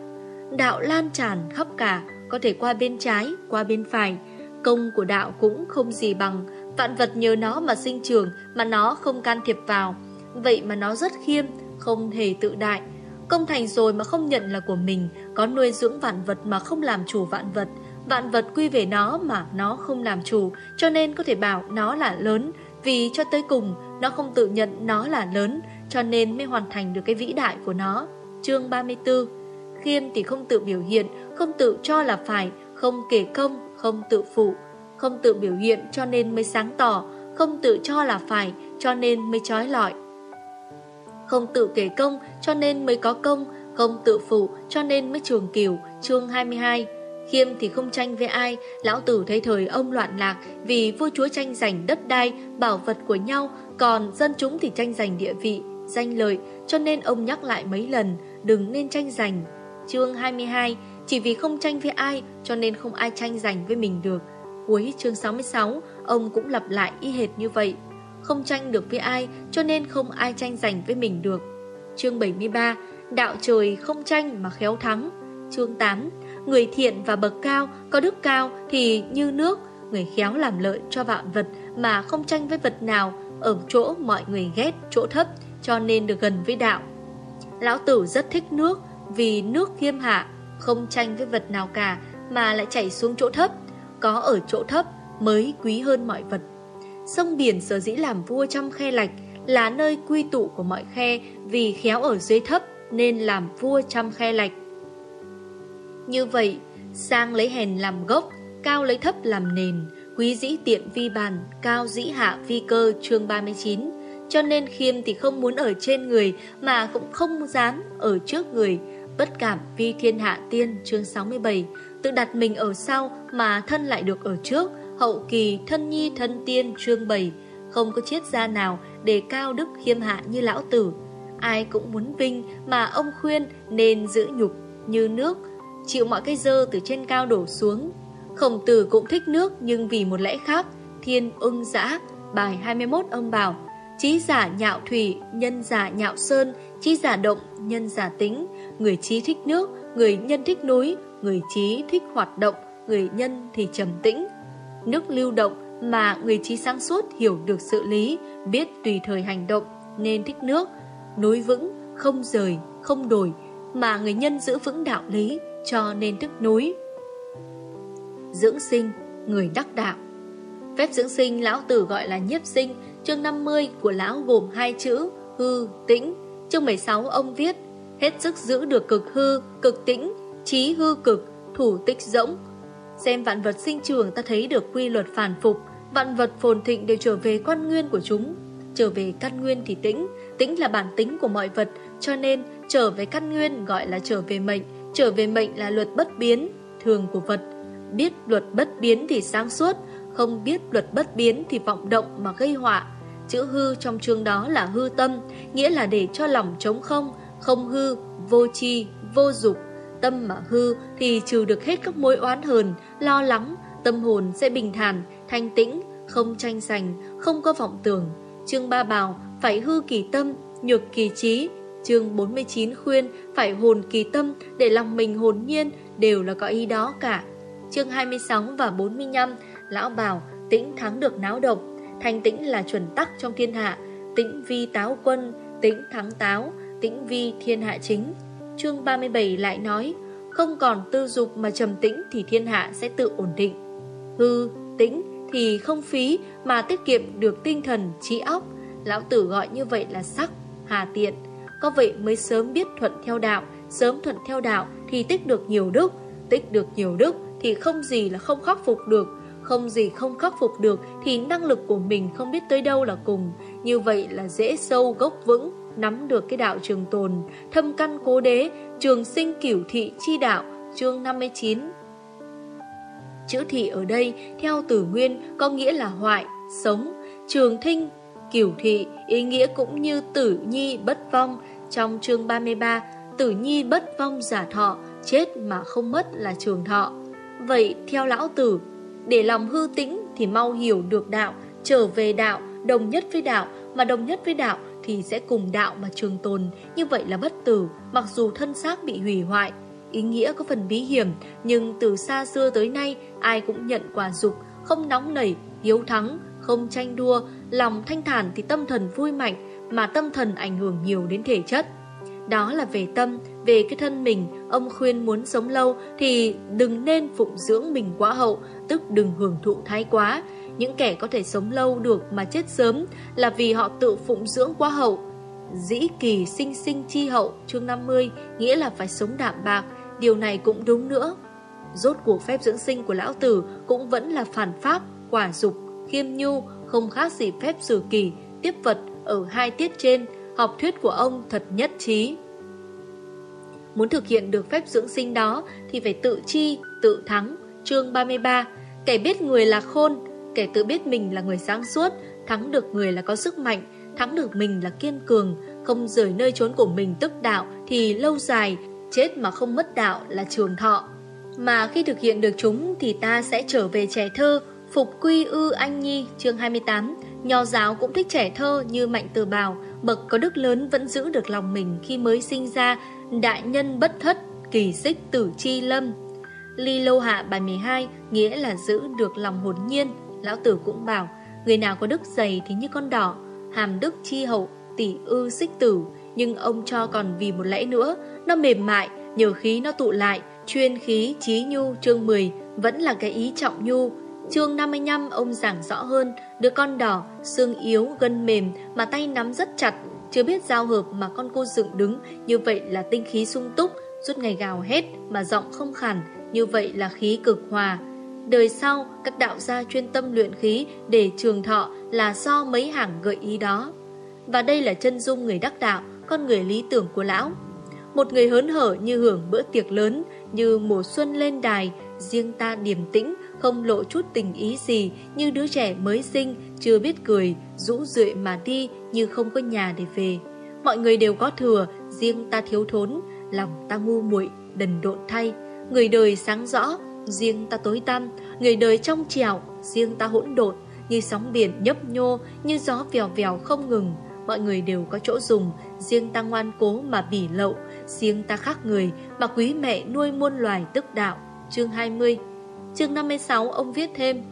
Đạo lan tràn khắp cả, có thể qua bên trái, qua bên phải. Công của đạo cũng không gì bằng, vạn vật nhờ nó mà sinh trưởng mà nó không can thiệp vào. Vậy mà nó rất khiêm, không hề tự đại. Công thành rồi mà không nhận là của mình, có nuôi dưỡng vạn vật mà không làm chủ vạn vật. Vạn vật quy về nó mà nó không làm chủ, cho nên có thể bảo nó là lớn, vì cho tới cùng nó không tự nhận nó là lớn, cho nên mới hoàn thành được cái vĩ đại của nó. Chương 34 Khiêm thì không tự biểu hiện, không tự cho là phải, không kể công, không tự phụ. Không tự biểu hiện cho nên mới sáng tỏ, không tự cho là phải, cho nên mới trói lọi. Không tự kể công cho nên mới có công, không tự phụ cho nên mới trường kiều, chương 22. Khiêm thì không tranh với ai, lão tử thấy thời ông loạn lạc vì vua chúa tranh giành đất đai, bảo vật của nhau, còn dân chúng thì tranh giành địa vị, danh lợi, cho nên ông nhắc lại mấy lần, đừng nên tranh giành. Chương 22, chỉ vì không tranh với ai cho nên không ai tranh giành với mình được. Cuối chương 66, ông cũng lặp lại y hệt như vậy. Không tranh được với ai cho nên không ai tranh giành với mình được. Chương 73, đạo trời không tranh mà khéo thắng. Chương 8, người thiện và bậc cao, có đức cao thì như nước, người khéo làm lợi cho vạn vật mà không tranh với vật nào, ở chỗ mọi người ghét, chỗ thấp, cho nên được gần với đạo. Lão Tử rất thích nước, vì nước khiêm hạ, không tranh với vật nào cả mà lại chảy xuống chỗ thấp, có ở chỗ thấp mới quý hơn mọi vật. Sông biển sở dĩ làm vua trăm khe lạch là nơi quy tụ của mọi khe vì khéo ở dưới thấp nên làm vua trăm khe lạch. Như vậy, sang lấy hèn làm gốc, cao lấy thấp làm nền, quý dĩ tiện vi bàn, cao dĩ hạ vi cơ chương 39. Cho nên khiêm thì không muốn ở trên người mà cũng không dám ở trước người, bất cảm vi thiên hạ tiên chương 67, tự đặt mình ở sau mà thân lại được ở trước, hậu kỳ thân nhi thân tiên trương bày, không có triết gia nào đề cao đức khiêm hạ như lão tử. Ai cũng muốn vinh mà ông khuyên nên giữ nhục như nước, chịu mọi cái dơ từ trên cao đổ xuống. Khổng tử cũng thích nước nhưng vì một lẽ khác, thiên ưng dã, bài 21 ông bảo, trí giả nhạo thủy, nhân giả nhạo sơn, trí giả động, nhân giả tính, người trí thích nước, người nhân thích núi, người trí thích hoạt động, người nhân thì trầm tĩnh. Nước lưu động mà người trí sáng suốt hiểu được sự lý, biết tùy thời hành động nên thích nước, núi vững, không rời, không đổi, mà người nhân giữ vững đạo lý cho nên thức núi. Dưỡng sinh, người đắc đạo Phép dưỡng sinh lão tử gọi là nhiếp sinh, chương 50 của lão gồm hai chữ hư, tĩnh. Chương 16 ông viết, hết sức giữ được cực hư, cực tĩnh, trí hư cực, thủ tích rỗng. Xem vạn vật sinh trường ta thấy được quy luật phản phục, vạn vật phồn thịnh đều trở về quan nguyên của chúng. Trở về căn nguyên thì tĩnh, tĩnh là bản tính của mọi vật, cho nên trở về căn nguyên gọi là trở về mệnh, trở về mệnh là luật bất biến, thường của vật. biết luật bất biến thì sáng suốt, không biết luật bất biến thì vọng động mà gây họa. Chữ hư trong chương đó là hư tâm, nghĩa là để cho lòng trống không, không hư, vô chi, vô dục. Tâm mà hư thì trừ được hết các mối oán hờn, lo lắng, tâm hồn sẽ bình thản, thanh tĩnh, không tranh giành, không có vọng tưởng. Chương Ba Bảo phải hư kỳ tâm, nhược kỳ trí. Chương 49 khuyên phải hồn kỳ tâm để lòng mình hồn nhiên đều là có ý đó cả. Chương 26 và 45 Lão bảo tĩnh thắng được náo động Thanh tĩnh là chuẩn tắc trong thiên hạ Tĩnh vi táo quân Tĩnh thắng táo Tĩnh vi thiên hạ chính Chương 37 lại nói Không còn tư dục mà trầm tĩnh Thì thiên hạ sẽ tự ổn định. Hư, tĩnh thì không phí Mà tiết kiệm được tinh thần, trí óc. Lão tử gọi như vậy là sắc, hà tiện. Có vậy mới sớm biết thuận theo đạo Sớm thuận theo đạo thì tích được nhiều đức Tích được nhiều đức thì không gì là không khắc phục được. Không gì không khắc phục được thì năng lực của mình không biết tới đâu là cùng. Như vậy là dễ sâu gốc vững, nắm được cái đạo trường tồn, thâm căn cố đế, trường sinh cửu thị chi đạo, chương 59. Chữ thị ở đây theo từ nguyên có nghĩa là hoại, sống, trường thinh, cửu thị, ý nghĩa cũng như tử nhi bất vong. Trong chương 33, tử nhi bất vong giả thọ, chết mà không mất là trường thọ. Vậy theo lão tử, để lòng hư tĩnh thì mau hiểu được đạo, trở về đạo, đồng nhất với đạo, mà đồng nhất với đạo thì sẽ cùng đạo mà trường tồn, như vậy là bất tử, mặc dù thân xác bị hủy hoại. Ý nghĩa có phần bí hiểm, nhưng từ xa xưa tới nay, ai cũng nhận quả dục, không nóng nảy, hiếu thắng, không tranh đua, lòng thanh thản thì tâm thần vui mạnh, mà tâm thần ảnh hưởng nhiều đến thể chất. Đó là về tâm, về cái thân mình, ông khuyên muốn sống lâu thì đừng nên phụng dưỡng mình quá hậu, tức đừng hưởng thụ thái quá. Những kẻ có thể sống lâu được mà chết sớm là vì họ tự phụng dưỡng quá hậu. Dĩ kỳ sinh sinh chi hậu, chương 50, nghĩa là phải sống đạm bạc, điều này cũng đúng nữa. Rốt cuộc phép dưỡng sinh của lão tử cũng vẫn là phản pháp, quả dục, khiêm nhu, không khác gì phép sử kỳ, tiếp vật ở hai tiết trên, học thuyết của ông thật nhất trí. Muốn thực hiện được phép dưỡng sinh đó thì phải tự chi, tự thắng. Chương 33 Kẻ biết người là khôn, kẻ tự biết mình là người sáng suốt, thắng được người là có sức mạnh, thắng được mình là kiên cường, không rời nơi trốn của mình tức đạo thì lâu dài, chết mà không mất đạo là trường thọ. Mà khi thực hiện được chúng thì ta sẽ trở về trẻ thơ, phục quy ư anh nhi, chương 28. Nho giáo cũng thích trẻ thơ như Mạnh Từ Bào, bậc có đức lớn vẫn giữ được lòng mình khi mới sinh ra, đại nhân bất thất, kỳ xích tử chi lâm. Ly lâu hạ bài 12 nghĩa là giữ được lòng hồn nhiên. Lão tử cũng bảo, người nào có đức dày thì như con đỏ, hàm đức chi hậu, tỷ ư xích tử. Nhưng ông cho còn vì một lẽ nữa, nó mềm mại, nhờ khí nó tụ lại, chuyên khí trí nhu chương 10 vẫn là cái ý trọng nhu. Chương 55 ông giảng rõ hơn, đứa con đỏ, xương yếu, gân mềm mà tay nắm rất chặt, chưa biết giao hợp mà con cô dựng đứng, như vậy là tinh khí sung túc, suốt ngày gào hết mà giọng không khản, như vậy là khí cực hòa. Đời sau, các đạo gia chuyên tâm luyện khí để trường thọ là do mấy hàng gợi ý đó. Và đây là chân dung người đắc đạo, con người lý tưởng của lão. Một người hớn hở như hưởng bữa tiệc lớn, như mùa xuân lên đài, riêng ta điềm tĩnh, không lộ chút tình ý gì như đứa trẻ mới sinh, chưa biết cười, rũ rượi mà đi như không có nhà để về. Mọi người đều có thừa, riêng ta thiếu thốn, lòng ta ngu muội đần độn thay. Người đời sáng rõ, riêng ta tối tăm, người đời trong trèo, riêng ta hỗn độn, như sóng biển nhấp nhô, như gió vèo vèo không ngừng. Mọi người đều có chỗ dùng, riêng ta ngoan cố mà bỉ lậu, riêng ta khác người mà quý mẹ nuôi muôn loài tức đạo. Chương 20 Chương 56 ông viết thêm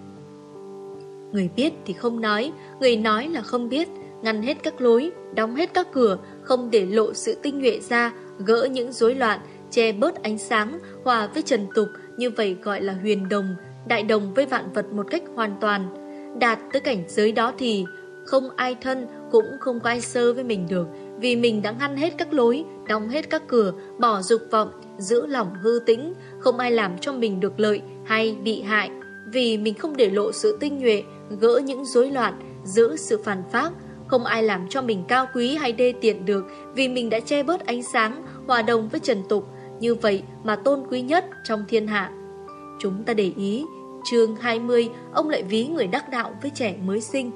Người biết thì không nói, người nói là không biết, ngăn hết các lối, đóng hết các cửa, không để lộ sự tinh nhuệ ra, gỡ những rối loạn, che bớt ánh sáng, hòa với trần tục, như vậy gọi là huyền đồng, đại đồng với vạn vật một cách hoàn toàn. Đạt tới cảnh giới đó thì không ai thân cũng không có ai sơ với mình được, vì mình đã ngăn hết các lối, đóng hết các cửa, bỏ dục vọng, giữ lòng hư tĩnh, không ai làm cho mình được lợi hay bị hại, vì mình không để lộ sự tinh nhuệ, gỡ những rối loạn, giữ sự phản phác, không ai làm cho mình cao quý hay đê tiện được vì mình đã che bớt ánh sáng, hòa đồng với trần tục, như vậy mà tôn quý nhất trong thiên hạ. chúng ta để ý. chương 20, ông lại ví người đắc đạo với trẻ mới sinh.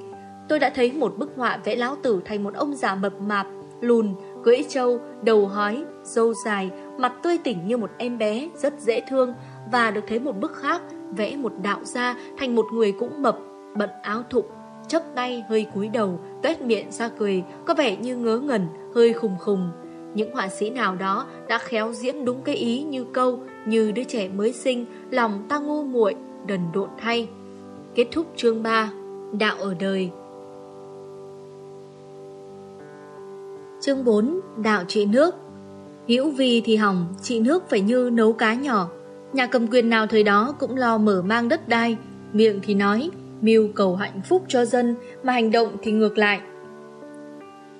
Tôi đã thấy một bức họa vẽ lão tử thành một ông già mập mạp, lùn, cưỡi trâu, đầu hói, râu dài, mặt tươi tỉnh như một em bé, rất dễ thương, và được thấy một bức khác vẽ một đạo gia thành một người cũng mập, bận áo thụng, chấp tay hơi cúi đầu, tuét miệng ra cười, có vẻ như ngớ ngẩn, hơi khùng khùng. Những họa sĩ nào đó đã khéo diễn đúng cái ý như câu, như đứa trẻ mới sinh, lòng ta ngu muội, đần độn thay. Kết thúc chương 3 Đạo ở đời Chương 4 Đạo trị nước Hữu vi thì hỏng, trị nước phải như nấu cá nhỏ. Nhà cầm quyền nào thời đó cũng lo mở mang đất đai, miệng thì nói, mưu cầu hạnh phúc cho dân, mà hành động thì ngược lại.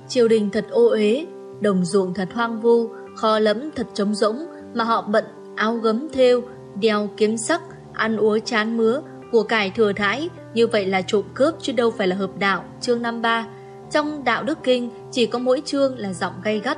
Triều đình thật ô uế, đồng ruộng thật hoang vu, kho lẫm thật trống rỗng, mà họ bận áo gấm thêu, đeo kiếm sắc, ăn uống chán mứa, của cải thừa thãi, như vậy là trộm cướp chứ đâu phải là hợp đạo, chương 53. Trong đạo đức kinh chỉ có mỗi chương là giọng gay gắt.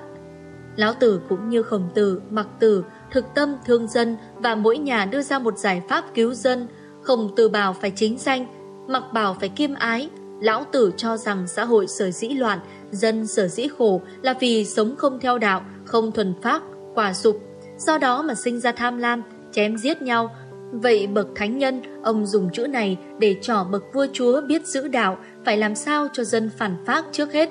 Lão tử cũng như khổng tử, mặc tử, thực tâm thương dân và mỗi nhà đưa ra một giải pháp cứu dân. Khổng tử bảo phải chính danh, mặc bảo phải kiêm ái. Lão tử cho rằng xã hội sở dĩ loạn, dân sở dĩ khổ là vì sống không theo đạo, không thuần pháp, quả sụp. Do đó mà sinh ra tham lam, chém giết nhau. Vậy bậc thánh nhân, ông dùng chữ này để trỏ bậc vua chúa biết giữ đạo, phải làm sao cho dân phản pháp trước hết.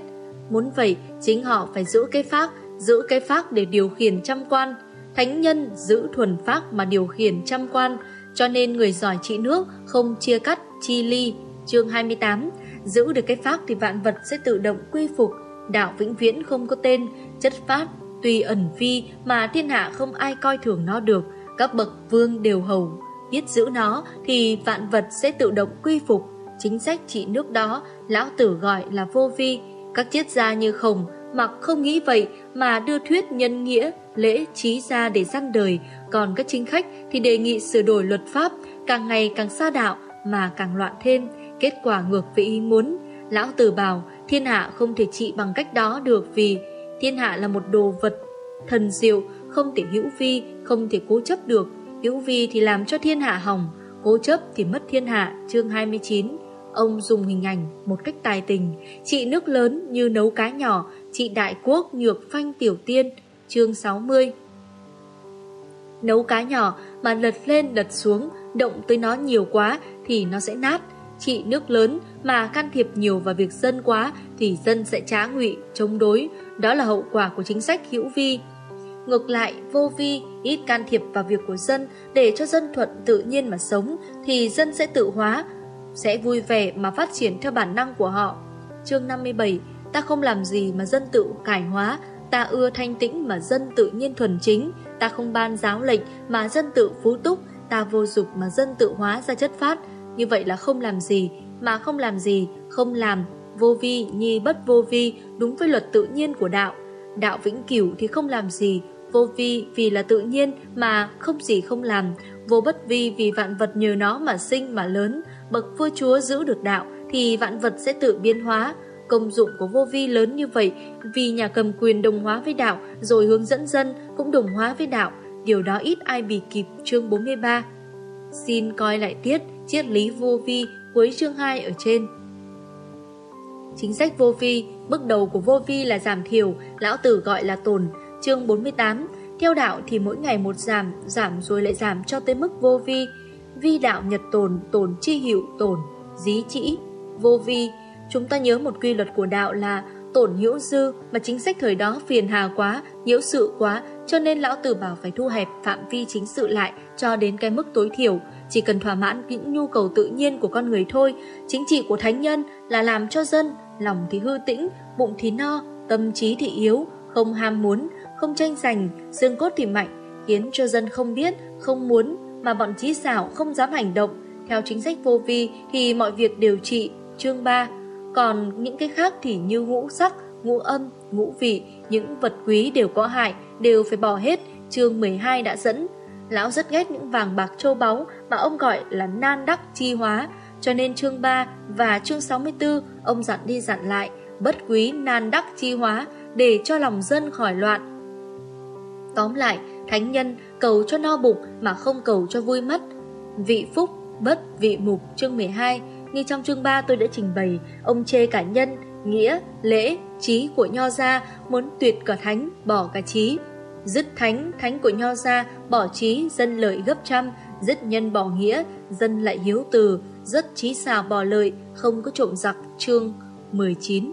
Muốn vậy, chính họ phải giữ cái pháp giữ cái pháp để điều khiển trăm quan. Thánh nhân giữ thuần pháp mà điều khiển trăm quan, cho nên người giỏi trị nước không chia cắt, chi ly. Chương 28 Giữ được cái pháp thì vạn vật sẽ tự động quy phục, đạo vĩnh viễn không có tên, chất phát, tùy ẩn vi mà thiên hạ không ai coi thường nó được, các bậc vương đều hầu. Biết giữ nó thì vạn vật sẽ tự động quy phục, chính sách trị nước đó lão tử gọi là vô vi, các triết gia như khổng mặc không nghĩ vậy mà đưa thuyết nhân nghĩa, lễ trí ra để gian đời, còn các chính khách thì đề nghị sửa đổi luật pháp, càng ngày càng xa đạo mà càng loạn thêm, kết quả ngược với ý muốn. Lão Tử bảo thiên hạ không thể trị bằng cách đó được vì thiên hạ là một đồ vật thần diệu, không thể hữu vi, không thể cố chấp được. Hữu vi thì làm cho thiên hạ hỏng, cố chấp thì mất thiên hạ, chương 29. Ông dùng hình ảnh một cách tài tình, trị nước lớn như nấu cá nhỏ, trị đại quốc nhược phanh tiểu tiên, chương 60. Nấu cá nhỏ mà lật lên lật xuống, động tới nó nhiều quá thì nó sẽ nát. Trị nước lớn mà can thiệp nhiều vào việc dân quá thì dân sẽ trá ngụy, chống đối. Đó là hậu quả của chính sách hữu vi. Ngược lại, vô vi, ít can thiệp vào việc của dân để cho dân thuận tự nhiên mà sống thì dân sẽ tự hóa, sẽ vui vẻ mà phát triển theo bản năng của họ. Chương 57 Ta không làm gì mà dân tự cải hóa, ta ưa thanh tĩnh mà dân tự nhiên thuần chính, ta không ban giáo lệnh mà dân tự phú túc, ta vô dục mà dân tự hóa ra chất phát. Như vậy là không làm gì, mà không làm gì, không làm, vô vi nhi bất vô vi, đúng với luật tự nhiên của đạo. Đạo vĩnh cửu thì không làm gì, vô vi vì là tự nhiên mà không gì không làm, vô bất vi vì vạn vật nhờ nó mà sinh mà lớn, bậc vua chúa giữ được đạo thì vạn vật sẽ tự biến hóa. Công dụng của vô vi lớn như vậy vì nhà cầm quyền đồng hóa với đạo rồi hướng dẫn dân cũng đồng hóa với đạo. Điều đó ít ai bị kịp chương 43. Xin coi lại tiết triết lý vô vi cuối chương 2 ở trên. Chính sách vô vi, bước đầu của vô vi là giảm thiểu, lão tử gọi là tồn. Chương 48, theo đạo thì mỗi ngày một giảm, giảm rồi lại giảm cho tới mức vô vi. Vi đạo nhật tồn, tồn chi hiệu tồn, dí chỉ, vô vi. Chúng ta nhớ một quy luật của đạo là tổn hữu dư mà chính sách thời đó phiền hà quá, nhiễu sự quá, cho nên lão tử bảo phải thu hẹp phạm vi chính sự lại cho đến cái mức tối thiểu, chỉ cần thỏa mãn những nhu cầu tự nhiên của con người thôi. Chính trị của thánh nhân là làm cho dân, lòng thì hư tĩnh, bụng thì no, tâm trí thì yếu, không ham muốn, không tranh giành, xương cốt thì mạnh, khiến cho dân không biết, không muốn, mà bọn trí xảo không dám hành động. Theo chính sách vô vi thì mọi việc đều trị, chương 3, còn những cái khác thì như ngũ sắc, ngũ âm, ngũ vị, những vật quý đều có hại, đều phải bỏ hết, chương 12 đã dẫn. Lão rất ghét những vàng bạc châu báu mà ông gọi là nan đắc chi hóa, cho nên chương 3 và chương 64 ông dặn đi dặn lại, bất quý nan đắc chi hóa để cho lòng dân khỏi loạn. Tóm lại, thánh nhân cầu cho no bụng mà không cầu cho vui mắt. vị phúc, bất vị mục chương 12 Như trong chương 3 tôi đã trình bày Ông chê cả nhân, nghĩa, lễ, trí của nho gia Muốn tuyệt cả thánh, bỏ cả trí. Dứt thánh, thánh của nho gia Bỏ trí, dân lợi gấp trăm. Dứt nhân bỏ nghĩa, dân lại hiếu từ. Rất trí xào bỏ lợi Không có trộm giặc. Chương 19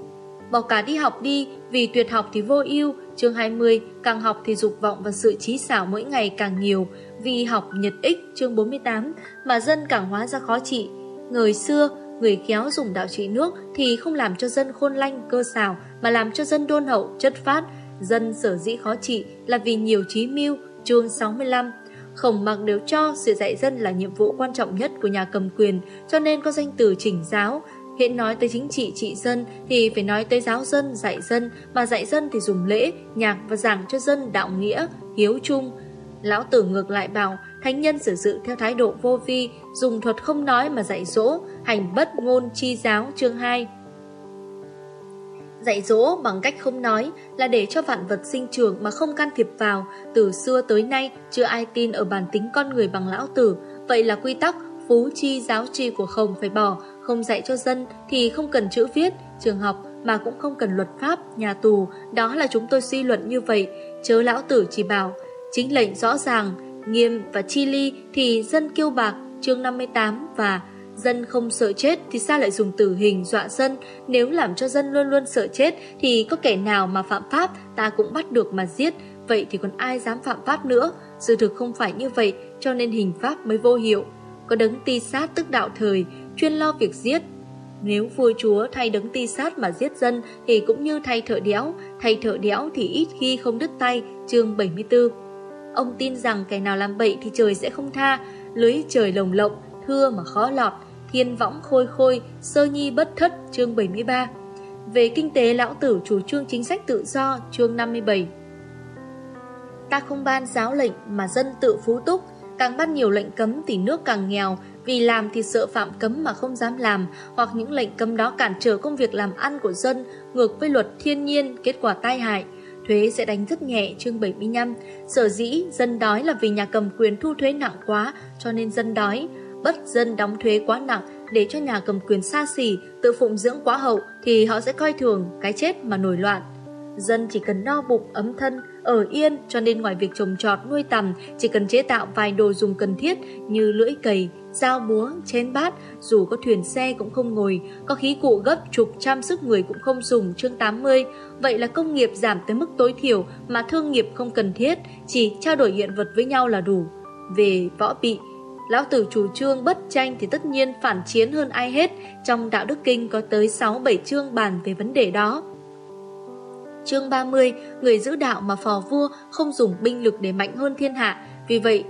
Bỏ cả đi học đi Vì tuyệt học thì vô ưu. Chương 20 Càng học thì dục vọng và sự trí xảo mỗi ngày càng nhiều. Vì học nhật ích chương 48 Mà dân càng hóa ra khó trị. Người xưa Người khéo dùng đạo trị nước Thì không làm cho dân khôn lanh cơ xào Mà làm cho dân đôn hậu chất phát. Dân sở dĩ khó trị là vì nhiều trí mưu chương 65 Khổng mặc đều cho sự dạy dân là nhiệm vụ quan trọng nhất của nhà cầm quyền cho nên có danh từ chỉnh giáo. Hiện nói tới chính trị trị dân thì phải nói tới giáo dân, dạy dân, mà dạy dân thì dùng lễ, nhạc và giảng cho dân đạo nghĩa, hiếu chung. Lão tử ngược lại bảo, thánh nhân sử dụng theo thái độ vô vi, dùng thuật không nói mà dạy dỗ, hành bất ngôn chi giáo chương 2. Dạy dỗ bằng cách không nói là để cho vạn vật sinh trường mà không can thiệp vào, từ xưa tới nay chưa ai tin ở bản tính con người bằng lão tử, vậy là quy tắc phú chi giáo chi của không phải bỏ, không dạy cho dân thì không cần chữ viết, trường học mà cũng không cần luật pháp, nhà tù, đó là chúng tôi suy luận như vậy, chớ lão tử chỉ bảo, chính lệnh rõ ràng, nghiêm và chi ly thì dân kêu bạc, chương 58 và dân không sợ chết thì sao lại dùng tử hình dọa dân, nếu làm cho dân luôn luôn sợ chết thì có kẻ nào mà phạm pháp ta cũng bắt được mà giết, vậy thì còn ai dám phạm pháp nữa, sự thực không phải như vậy cho nên hình pháp mới vô hiệu. Có đấng ti sát tức đạo thời, chuyên lo việc giết. Nếu vua chúa thay đấng ti sát mà giết dân thì cũng như thay thợ đéo, thay thợ đéo thì ít khi không đứt tay, chương 74. Ông tin rằng kẻ nào làm bậy thì trời sẽ không tha, lưới trời lồng lộng, thưa mà khó lọt, thiên võng khôi khôi, sơ nhi bất thất, chương 73. Về kinh tế lão tử chủ trương chính sách tự do, chương 57. Ta không ban giáo lệnh mà dân tự phú túc, càng ban nhiều lệnh cấm thì nước càng nghèo, vì làm thì sợ phạm cấm mà không dám làm, hoặc những lệnh cấm đó cản trở công việc làm ăn của dân, ngược với luật thiên nhiên, kết quả tai hại. Thuế sẽ đánh rất nhẹ chương 75. Sở dĩ dân đói là vì nhà cầm quyền thu thuế nặng quá, cho nên dân đói. Bất dân đóng thuế quá nặng để cho nhà cầm quyền xa xỉ, tự phụng dưỡng quá hậu thì họ sẽ coi thường cái chết mà nổi loạn. Dân chỉ cần no bụng, ấm thân, ở yên cho nên ngoài việc trồng trọt nuôi tầm chỉ cần chế tạo vài đồ dùng cần thiết như lưỡi cày, dao búa, chén bát, dù có thuyền xe cũng không ngồi, có khí cụ gấp chục trăm sức người cũng không dùng chương 80. Vậy là công nghiệp giảm tới mức tối thiểu mà thương nghiệp không cần thiết, chỉ trao đổi hiện vật với nhau là đủ. Về võ bị, Lão tử chủ trương bất tranh thì tất nhiên phản chiến hơn ai hết, trong đạo đức kinh có tới 6-7 chương bàn về vấn đề đó. Chương 30, người giữ đạo mà phò vua không dùng binh lực để mạnh hơn thiên hạ, vì vậy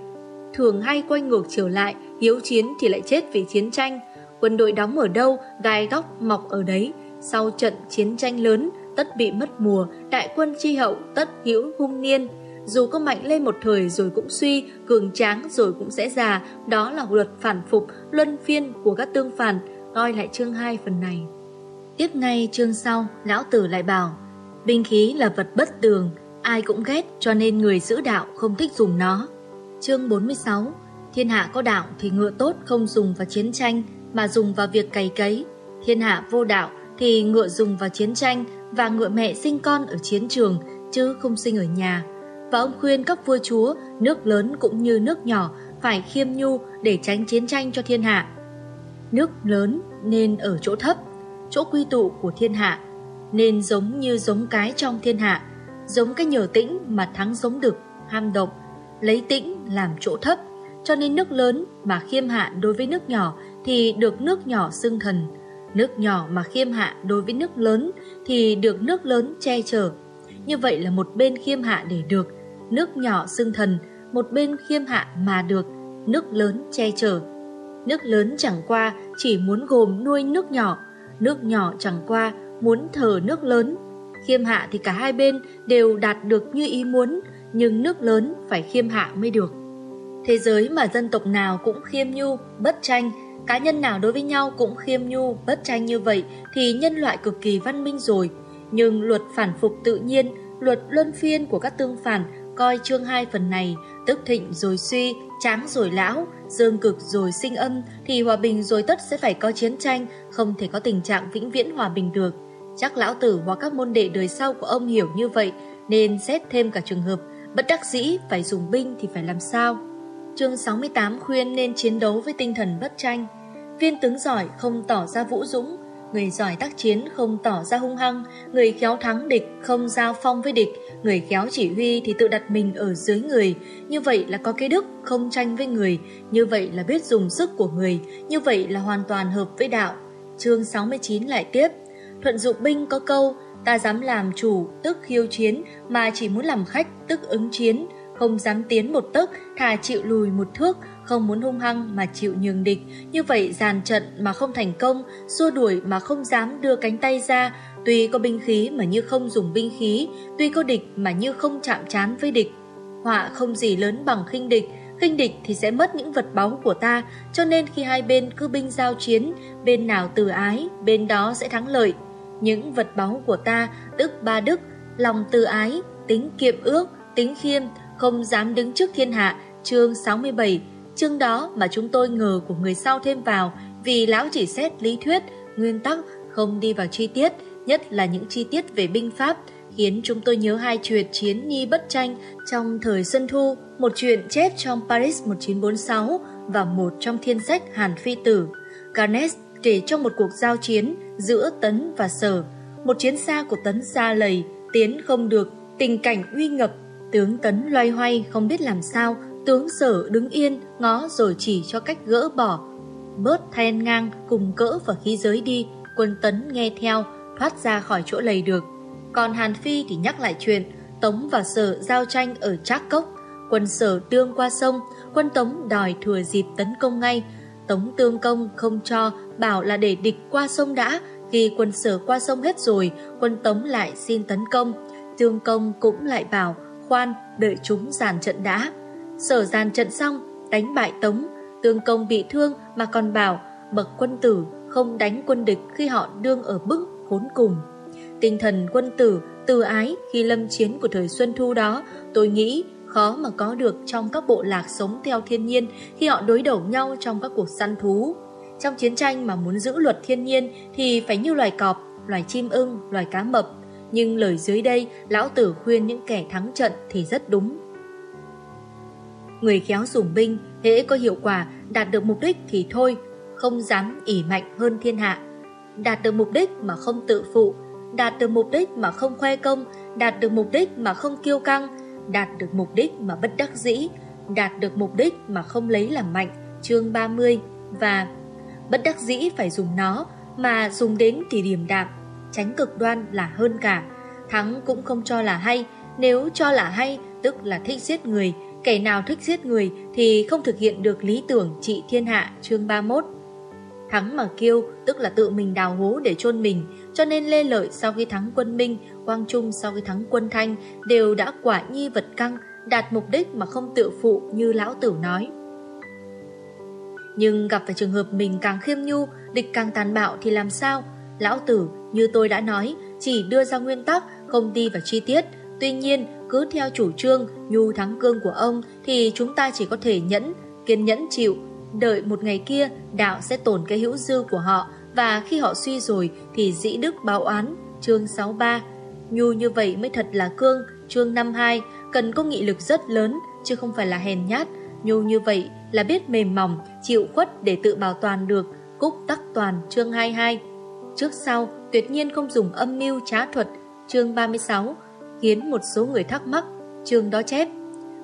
thường hay quay ngược chiều lại, hiếu chiến thì lại chết vì chiến tranh. Quân đội đóng ở đâu, gai góc mọc ở đấy. Sau trận chiến tranh lớn, tất bị mất mùa, đại quân chi hậu tất hữu hung niên. Dù có mạnh lên một thời rồi cũng suy, cường tráng rồi cũng sẽ già, đó là luật phản phục, luân phiên của các tương phản, coi lại chương 2 phần này. Tiếp ngay chương sau, lão tử lại bảo, binh khí là vật bất tường, ai cũng ghét cho nên người giữ đạo không thích dùng nó. Chương 46 Thiên hạ có đạo thì ngựa tốt không dùng vào chiến tranh mà dùng vào việc cày cấy. Thiên hạ vô đạo thì ngựa dùng vào chiến tranh và ngựa mẹ sinh con ở chiến trường chứ không sinh ở nhà. Và ông khuyên các vua chúa, nước lớn cũng như nước nhỏ phải khiêm nhu để tránh chiến tranh cho thiên hạ. Nước lớn nên ở chỗ thấp, chỗ quy tụ của thiên hạ, nên giống như giống cái trong thiên hạ, giống cái nhờ tĩnh mà thắng giống đực, ham động, lấy tĩnh làm chỗ thấp, cho nên nước lớn mà khiêm hạ đối với nước nhỏ thì được nước nhỏ xưng thần. Nước nhỏ mà khiêm hạ đối với nước lớn thì được nước lớn che chở. Như vậy là một bên khiêm hạ để được, nước nhỏ xưng thần, một bên khiêm hạ mà được, nước lớn che chở. Nước lớn chẳng qua chỉ muốn gồm nuôi nước nhỏ, nước nhỏ chẳng qua muốn thờ nước lớn. Khiêm hạ thì cả hai bên đều đạt được như ý muốn, nhưng nước lớn phải khiêm hạ mới được. Thế giới mà dân tộc nào cũng khiêm nhu, bất tranh, cá nhân nào đối với nhau cũng khiêm nhu, bất tranh như vậy thì nhân loại cực kỳ văn minh rồi. Nhưng luật phản phục tự nhiên, luật luân phiên của các tương phản coi chương hai phần này, tức thịnh rồi suy, tráng rồi lão, dương cực rồi sinh âm, thì hòa bình rồi tất sẽ phải có chiến tranh, không thể có tình trạng vĩnh viễn hòa bình được. Chắc lão tử hoặc các môn đệ đời sau của ông hiểu như vậy, nên xét thêm cả trường hợp bất đắc dĩ phải dùng binh thì phải làm sao. Chương 68 khuyên nên chiến đấu với tinh thần bất tranh. Viên tướng giỏi không tỏ ra vũ dũng, người giỏi tác chiến không tỏ ra hung hăng, người khéo thắng địch không giao phong với địch, người khéo chỉ huy thì tự đặt mình ở dưới người, như vậy là có cái đức không tranh với người, như vậy là biết dùng sức của người, như vậy là hoàn toàn hợp với đạo. Chương 69 lại tiếp, thuận dụng binh có câu, ta dám làm chủ tức khiêu chiến mà chỉ muốn làm khách tức ứng chiến, không dám tiến một tấc, thà chịu lùi một thước, không muốn hung hăng mà chịu nhường địch, như vậy dàn trận mà không thành công, xua đuổi mà không dám đưa cánh tay ra, tuy có binh khí mà như không dùng binh khí, tuy có địch mà như không chạm trán với địch. Họa không gì lớn bằng khinh địch, khinh địch thì sẽ mất những vật báu của ta, cho nên khi hai bên cứ binh giao chiến, bên nào từ ái, bên đó sẽ thắng lợi. Những vật báu của ta, tức ba đức, lòng từ ái, tính kiệm ước, tính khiêm, không dám đứng trước thiên hạ, chương 67, chương đó mà chúng tôi ngờ của người sau thêm vào vì lão chỉ xét lý thuyết, nguyên tắc, không đi vào chi tiết, nhất là những chi tiết về binh pháp, khiến chúng tôi nhớ hai chuyện chiến nhi bất tranh trong thời Xuân Thu, một chuyện chép trong Paris 1946 và một trong thiên sách Hàn Phi Tử. Garnet kể trong một cuộc giao chiến giữa Tấn và Sở, một chiến xa của Tấn xa lầy, tiến không được, tình cảnh uy ngập Tướng Tấn loay hoay không biết làm sao, tướng Sở đứng yên, ngó rồi chỉ cho cách gỡ bỏ. Bớt then ngang cùng cỡ và khí giới đi, quân Tấn nghe theo, thoát ra khỏi chỗ lầy được. Còn Hàn Phi thì nhắc lại chuyện, Tống và Sở giao tranh ở Trác Cốc. Quân Sở tương qua sông, quân Tống đòi thừa dịp tấn công ngay. Tống tương công không cho, bảo là để địch qua sông đã, khi quân Sở qua sông hết rồi, quân Tống lại xin tấn công. Tương công cũng lại bảo khoan, đợi chúng giàn trận đã. Sở giàn trận xong, đánh bại Tống, tương công bị thương mà còn bảo bậc quân tử không đánh quân địch khi họ đương ở bức khốn cùng. Tinh thần quân tử, từ ái khi lâm chiến của thời Xuân Thu đó, tôi nghĩ khó mà có được trong các bộ lạc sống theo thiên nhiên khi họ đối đầu nhau trong các cuộc săn thú. Trong chiến tranh mà muốn giữ luật thiên nhiên thì phải như loài cọp, loài chim ưng, loài cá mập, nhưng lời dưới đây lão tử khuyên những kẻ thắng trận thì rất đúng. Người khéo dùng binh, hễ có hiệu quả, đạt được mục đích thì thôi, không dám ỉ mạnh hơn thiên hạ. Đạt được mục đích mà không tự phụ, đạt được mục đích mà không khoe công, đạt được mục đích mà không kiêu căng, đạt được mục đích mà bất đắc dĩ, đạt được mục đích mà không lấy làm mạnh, chương 30, và bất đắc dĩ phải dùng nó, mà dùng đến thì điềm đạm, tránh cực đoan là hơn cả. Thắng cũng không cho là hay, nếu cho là hay tức là thích giết người, kẻ nào thích giết người thì không thực hiện được lý tưởng trị thiên hạ chương 31. Thắng mà kêu tức là tự mình đào hố để chôn mình, cho nên Lê Lợi sau khi thắng quân Minh, Quang Trung sau khi thắng quân Thanh đều đã quả nhi vật căng, đạt mục đích mà không tự phụ như lão tử nói. Nhưng gặp phải trường hợp mình càng khiêm nhu, địch càng tàn bạo thì làm sao? Lão tử, như tôi đã nói, chỉ đưa ra nguyên tắc, không đi vào chi tiết. Tuy nhiên, cứ theo chủ trương nhu thắng cương của ông thì chúng ta chỉ có thể nhẫn, kiên nhẫn chịu. Đợi một ngày kia, đạo sẽ tổn cái hữu dư của họ và khi họ suy rồi thì dĩ đức báo oán. Chương 63 Nhu như vậy mới thật là cương. Chương 52 Cần có nghị lực rất lớn, chứ không phải là hèn nhát. Nhu như vậy là biết mềm mỏng, chịu khuất để tự bảo toàn được. Cúc tắc toàn chương 22 Trước sau, tuyệt nhiên không dùng âm mưu trá thuật, chương 36, khiến một số người thắc mắc, chương đó chép.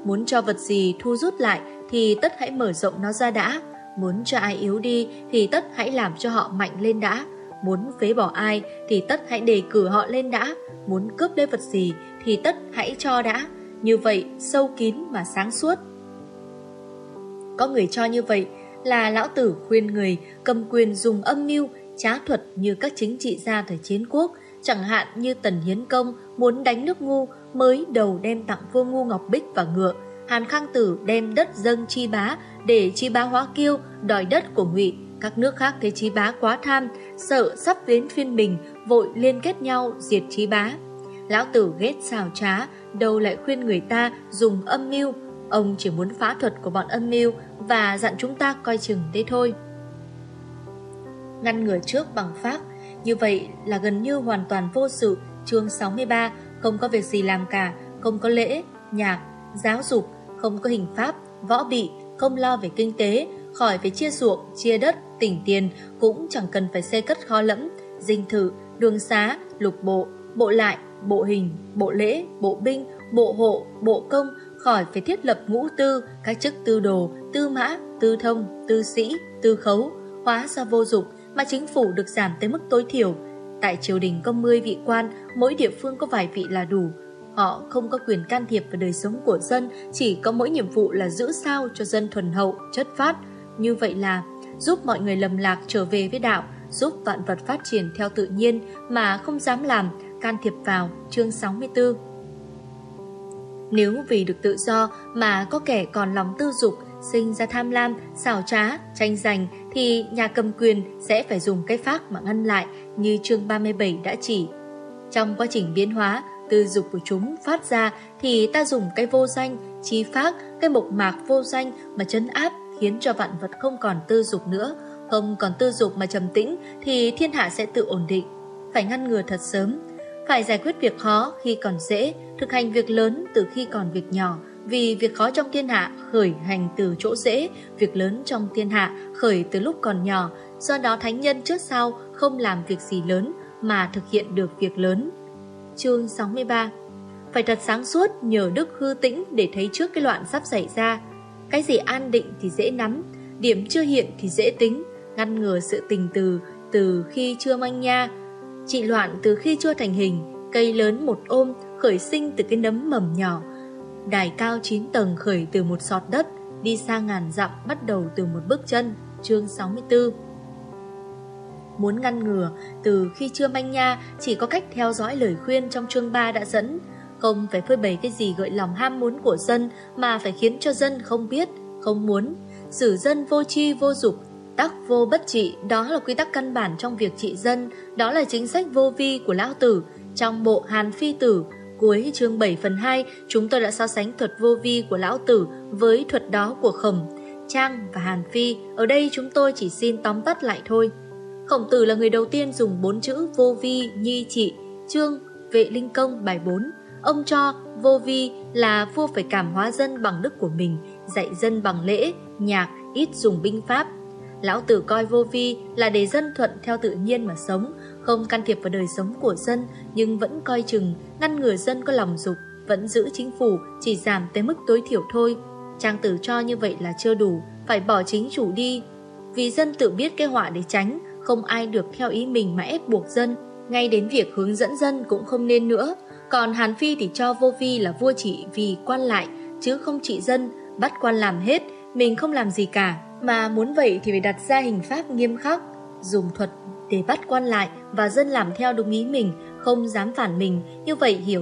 Muốn cho vật gì thu rút lại thì tất hãy mở rộng nó ra đã, muốn cho ai yếu đi thì tất hãy làm cho họ mạnh lên đã, muốn phế bỏ ai thì tất hãy đề cử họ lên đã, muốn cướp lấy vật gì thì tất hãy cho đã, như vậy sâu kín mà sáng suốt. Có người cho như vậy là lão tử khuyên người cầm quyền dùng âm mưu trá thuật như các chính trị gia thời chiến quốc, chẳng hạn như Tần Hiến Công muốn đánh nước ngu mới đầu đem tặng vua ngu Ngọc Bích và ngựa, Hàn Khang Tử đem đất dâng chi bá để chi bá hóa kiêu, đòi đất của ngụy. Các nước khác thấy chi bá quá tham, sợ sắp đến phiên mình, vội liên kết nhau diệt chi bá. Lão tử ghét xào trá, đâu lại khuyên người ta dùng âm mưu. Ông chỉ muốn phá thuật của bọn âm mưu và dặn chúng ta coi chừng thế thôi. Ngăn ngừa trước bằng pháp, như vậy là gần như hoàn toàn vô sự. Chương 63, không có việc gì làm cả, không có lễ, nhạc, giáo dục, không có hình pháp, võ bị, không lo về kinh tế, khỏi phải chia ruộng, chia đất, tỉnh tiền, cũng chẳng cần phải xây cất kho lẫm, dinh thự, đường xá, lục bộ, bộ lại, bộ hình, bộ lễ, bộ binh, bộ hộ, bộ công, khỏi phải thiết lập ngũ tư, các chức tư đồ, tư mã, tư thông, tư sĩ, tư khấu, hóa ra vô dụng mà chính phủ được giảm tới mức tối thiểu. Tại triều đình có 10 vị quan, mỗi địa phương có vài vị là đủ. Họ không có quyền can thiệp vào đời sống của dân, chỉ có mỗi nhiệm vụ là giữ sao cho dân thuần hậu, chất phát. Như vậy là giúp mọi người lầm lạc trở về với đạo, giúp vạn vật phát triển theo tự nhiên mà không dám làm, can thiệp vào chương 64. Nếu vì được tự do mà có kẻ còn lòng tư dục, sinh ra tham lam, xảo trá, tranh giành thì nhà cầm quyền sẽ phải dùng cái pháp mà ngăn lại như chương 37 đã chỉ. Trong quá trình biến hóa, tư dục của chúng phát ra thì ta dùng cái vô danh, chi pháp, cái mộc mạc vô danh mà chấn áp khiến cho vạn vật không còn tư dục nữa, không còn tư dục mà trầm tĩnh thì thiên hạ sẽ tự ổn định. Phải ngăn ngừa thật sớm, phải giải quyết việc khó khi còn dễ, thực hành việc lớn từ khi còn việc nhỏ, vì việc khó trong thiên hạ khởi hành từ chỗ dễ, việc lớn trong thiên hạ khởi từ lúc còn nhỏ, do đó thánh nhân trước sau không làm việc gì lớn mà thực hiện được việc lớn. Chương 63 Phải thật sáng suốt nhờ đức hư tĩnh để thấy trước cái loạn sắp xảy ra. Cái gì an định thì dễ nắm, điểm chưa hiện thì dễ tính, ngăn ngừa sự tình từ từ khi chưa manh nha, trị loạn từ khi chưa thành hình, cây lớn một ôm khởi sinh từ cái nấm mầm nhỏ, đài cao 9 tầng khởi từ một sọt đất, đi xa ngàn dặm bắt đầu từ một bước chân, chương 64. Muốn ngăn ngừa, từ khi chưa manh nha, chỉ có cách theo dõi lời khuyên trong chương 3 đã dẫn, không phải phơi bày cái gì gợi lòng ham muốn của dân mà phải khiến cho dân không biết, không muốn. Xử dân vô chi vô dục, tắc vô bất trị, đó là quy tắc căn bản trong việc trị dân, đó là chính sách vô vi của Lão Tử. Trong bộ Hàn Phi Tử, cuối chương 7 phần 2, chúng tôi đã so sánh thuật vô vi của Lão Tử với thuật đó của Khổng, Trang và Hàn Phi. Ở đây chúng tôi chỉ xin tóm tắt lại thôi. Khổng tử là người đầu tiên dùng bốn chữ vô vi, nhi trị, trương, vệ linh công bài 4. Ông cho vô vi là vua phải cảm hóa dân bằng đức của mình, dạy dân bằng lễ, nhạc, ít dùng binh pháp. Lão tử coi vô vi là để dân thuận theo tự nhiên mà sống, không can thiệp vào đời sống của dân, nhưng vẫn coi chừng, ngăn ngừa dân có lòng dục, vẫn giữ chính phủ, chỉ giảm tới mức tối thiểu thôi. Trang tử cho như vậy là chưa đủ, phải bỏ chính chủ đi. Vì dân tự biết cái họa để tránh, không ai được theo ý mình mà ép buộc dân, ngay đến việc hướng dẫn dân cũng không nên nữa. Còn Hàn Phi thì cho vô vi là vua chỉ vì quan lại, chứ không trị dân, bắt quan làm hết, mình không làm gì cả. Mà muốn vậy thì phải đặt ra hình pháp nghiêm khắc, dùng thuật để bắt quan lại và dân làm theo đúng ý mình, không dám phản mình, như vậy hiểu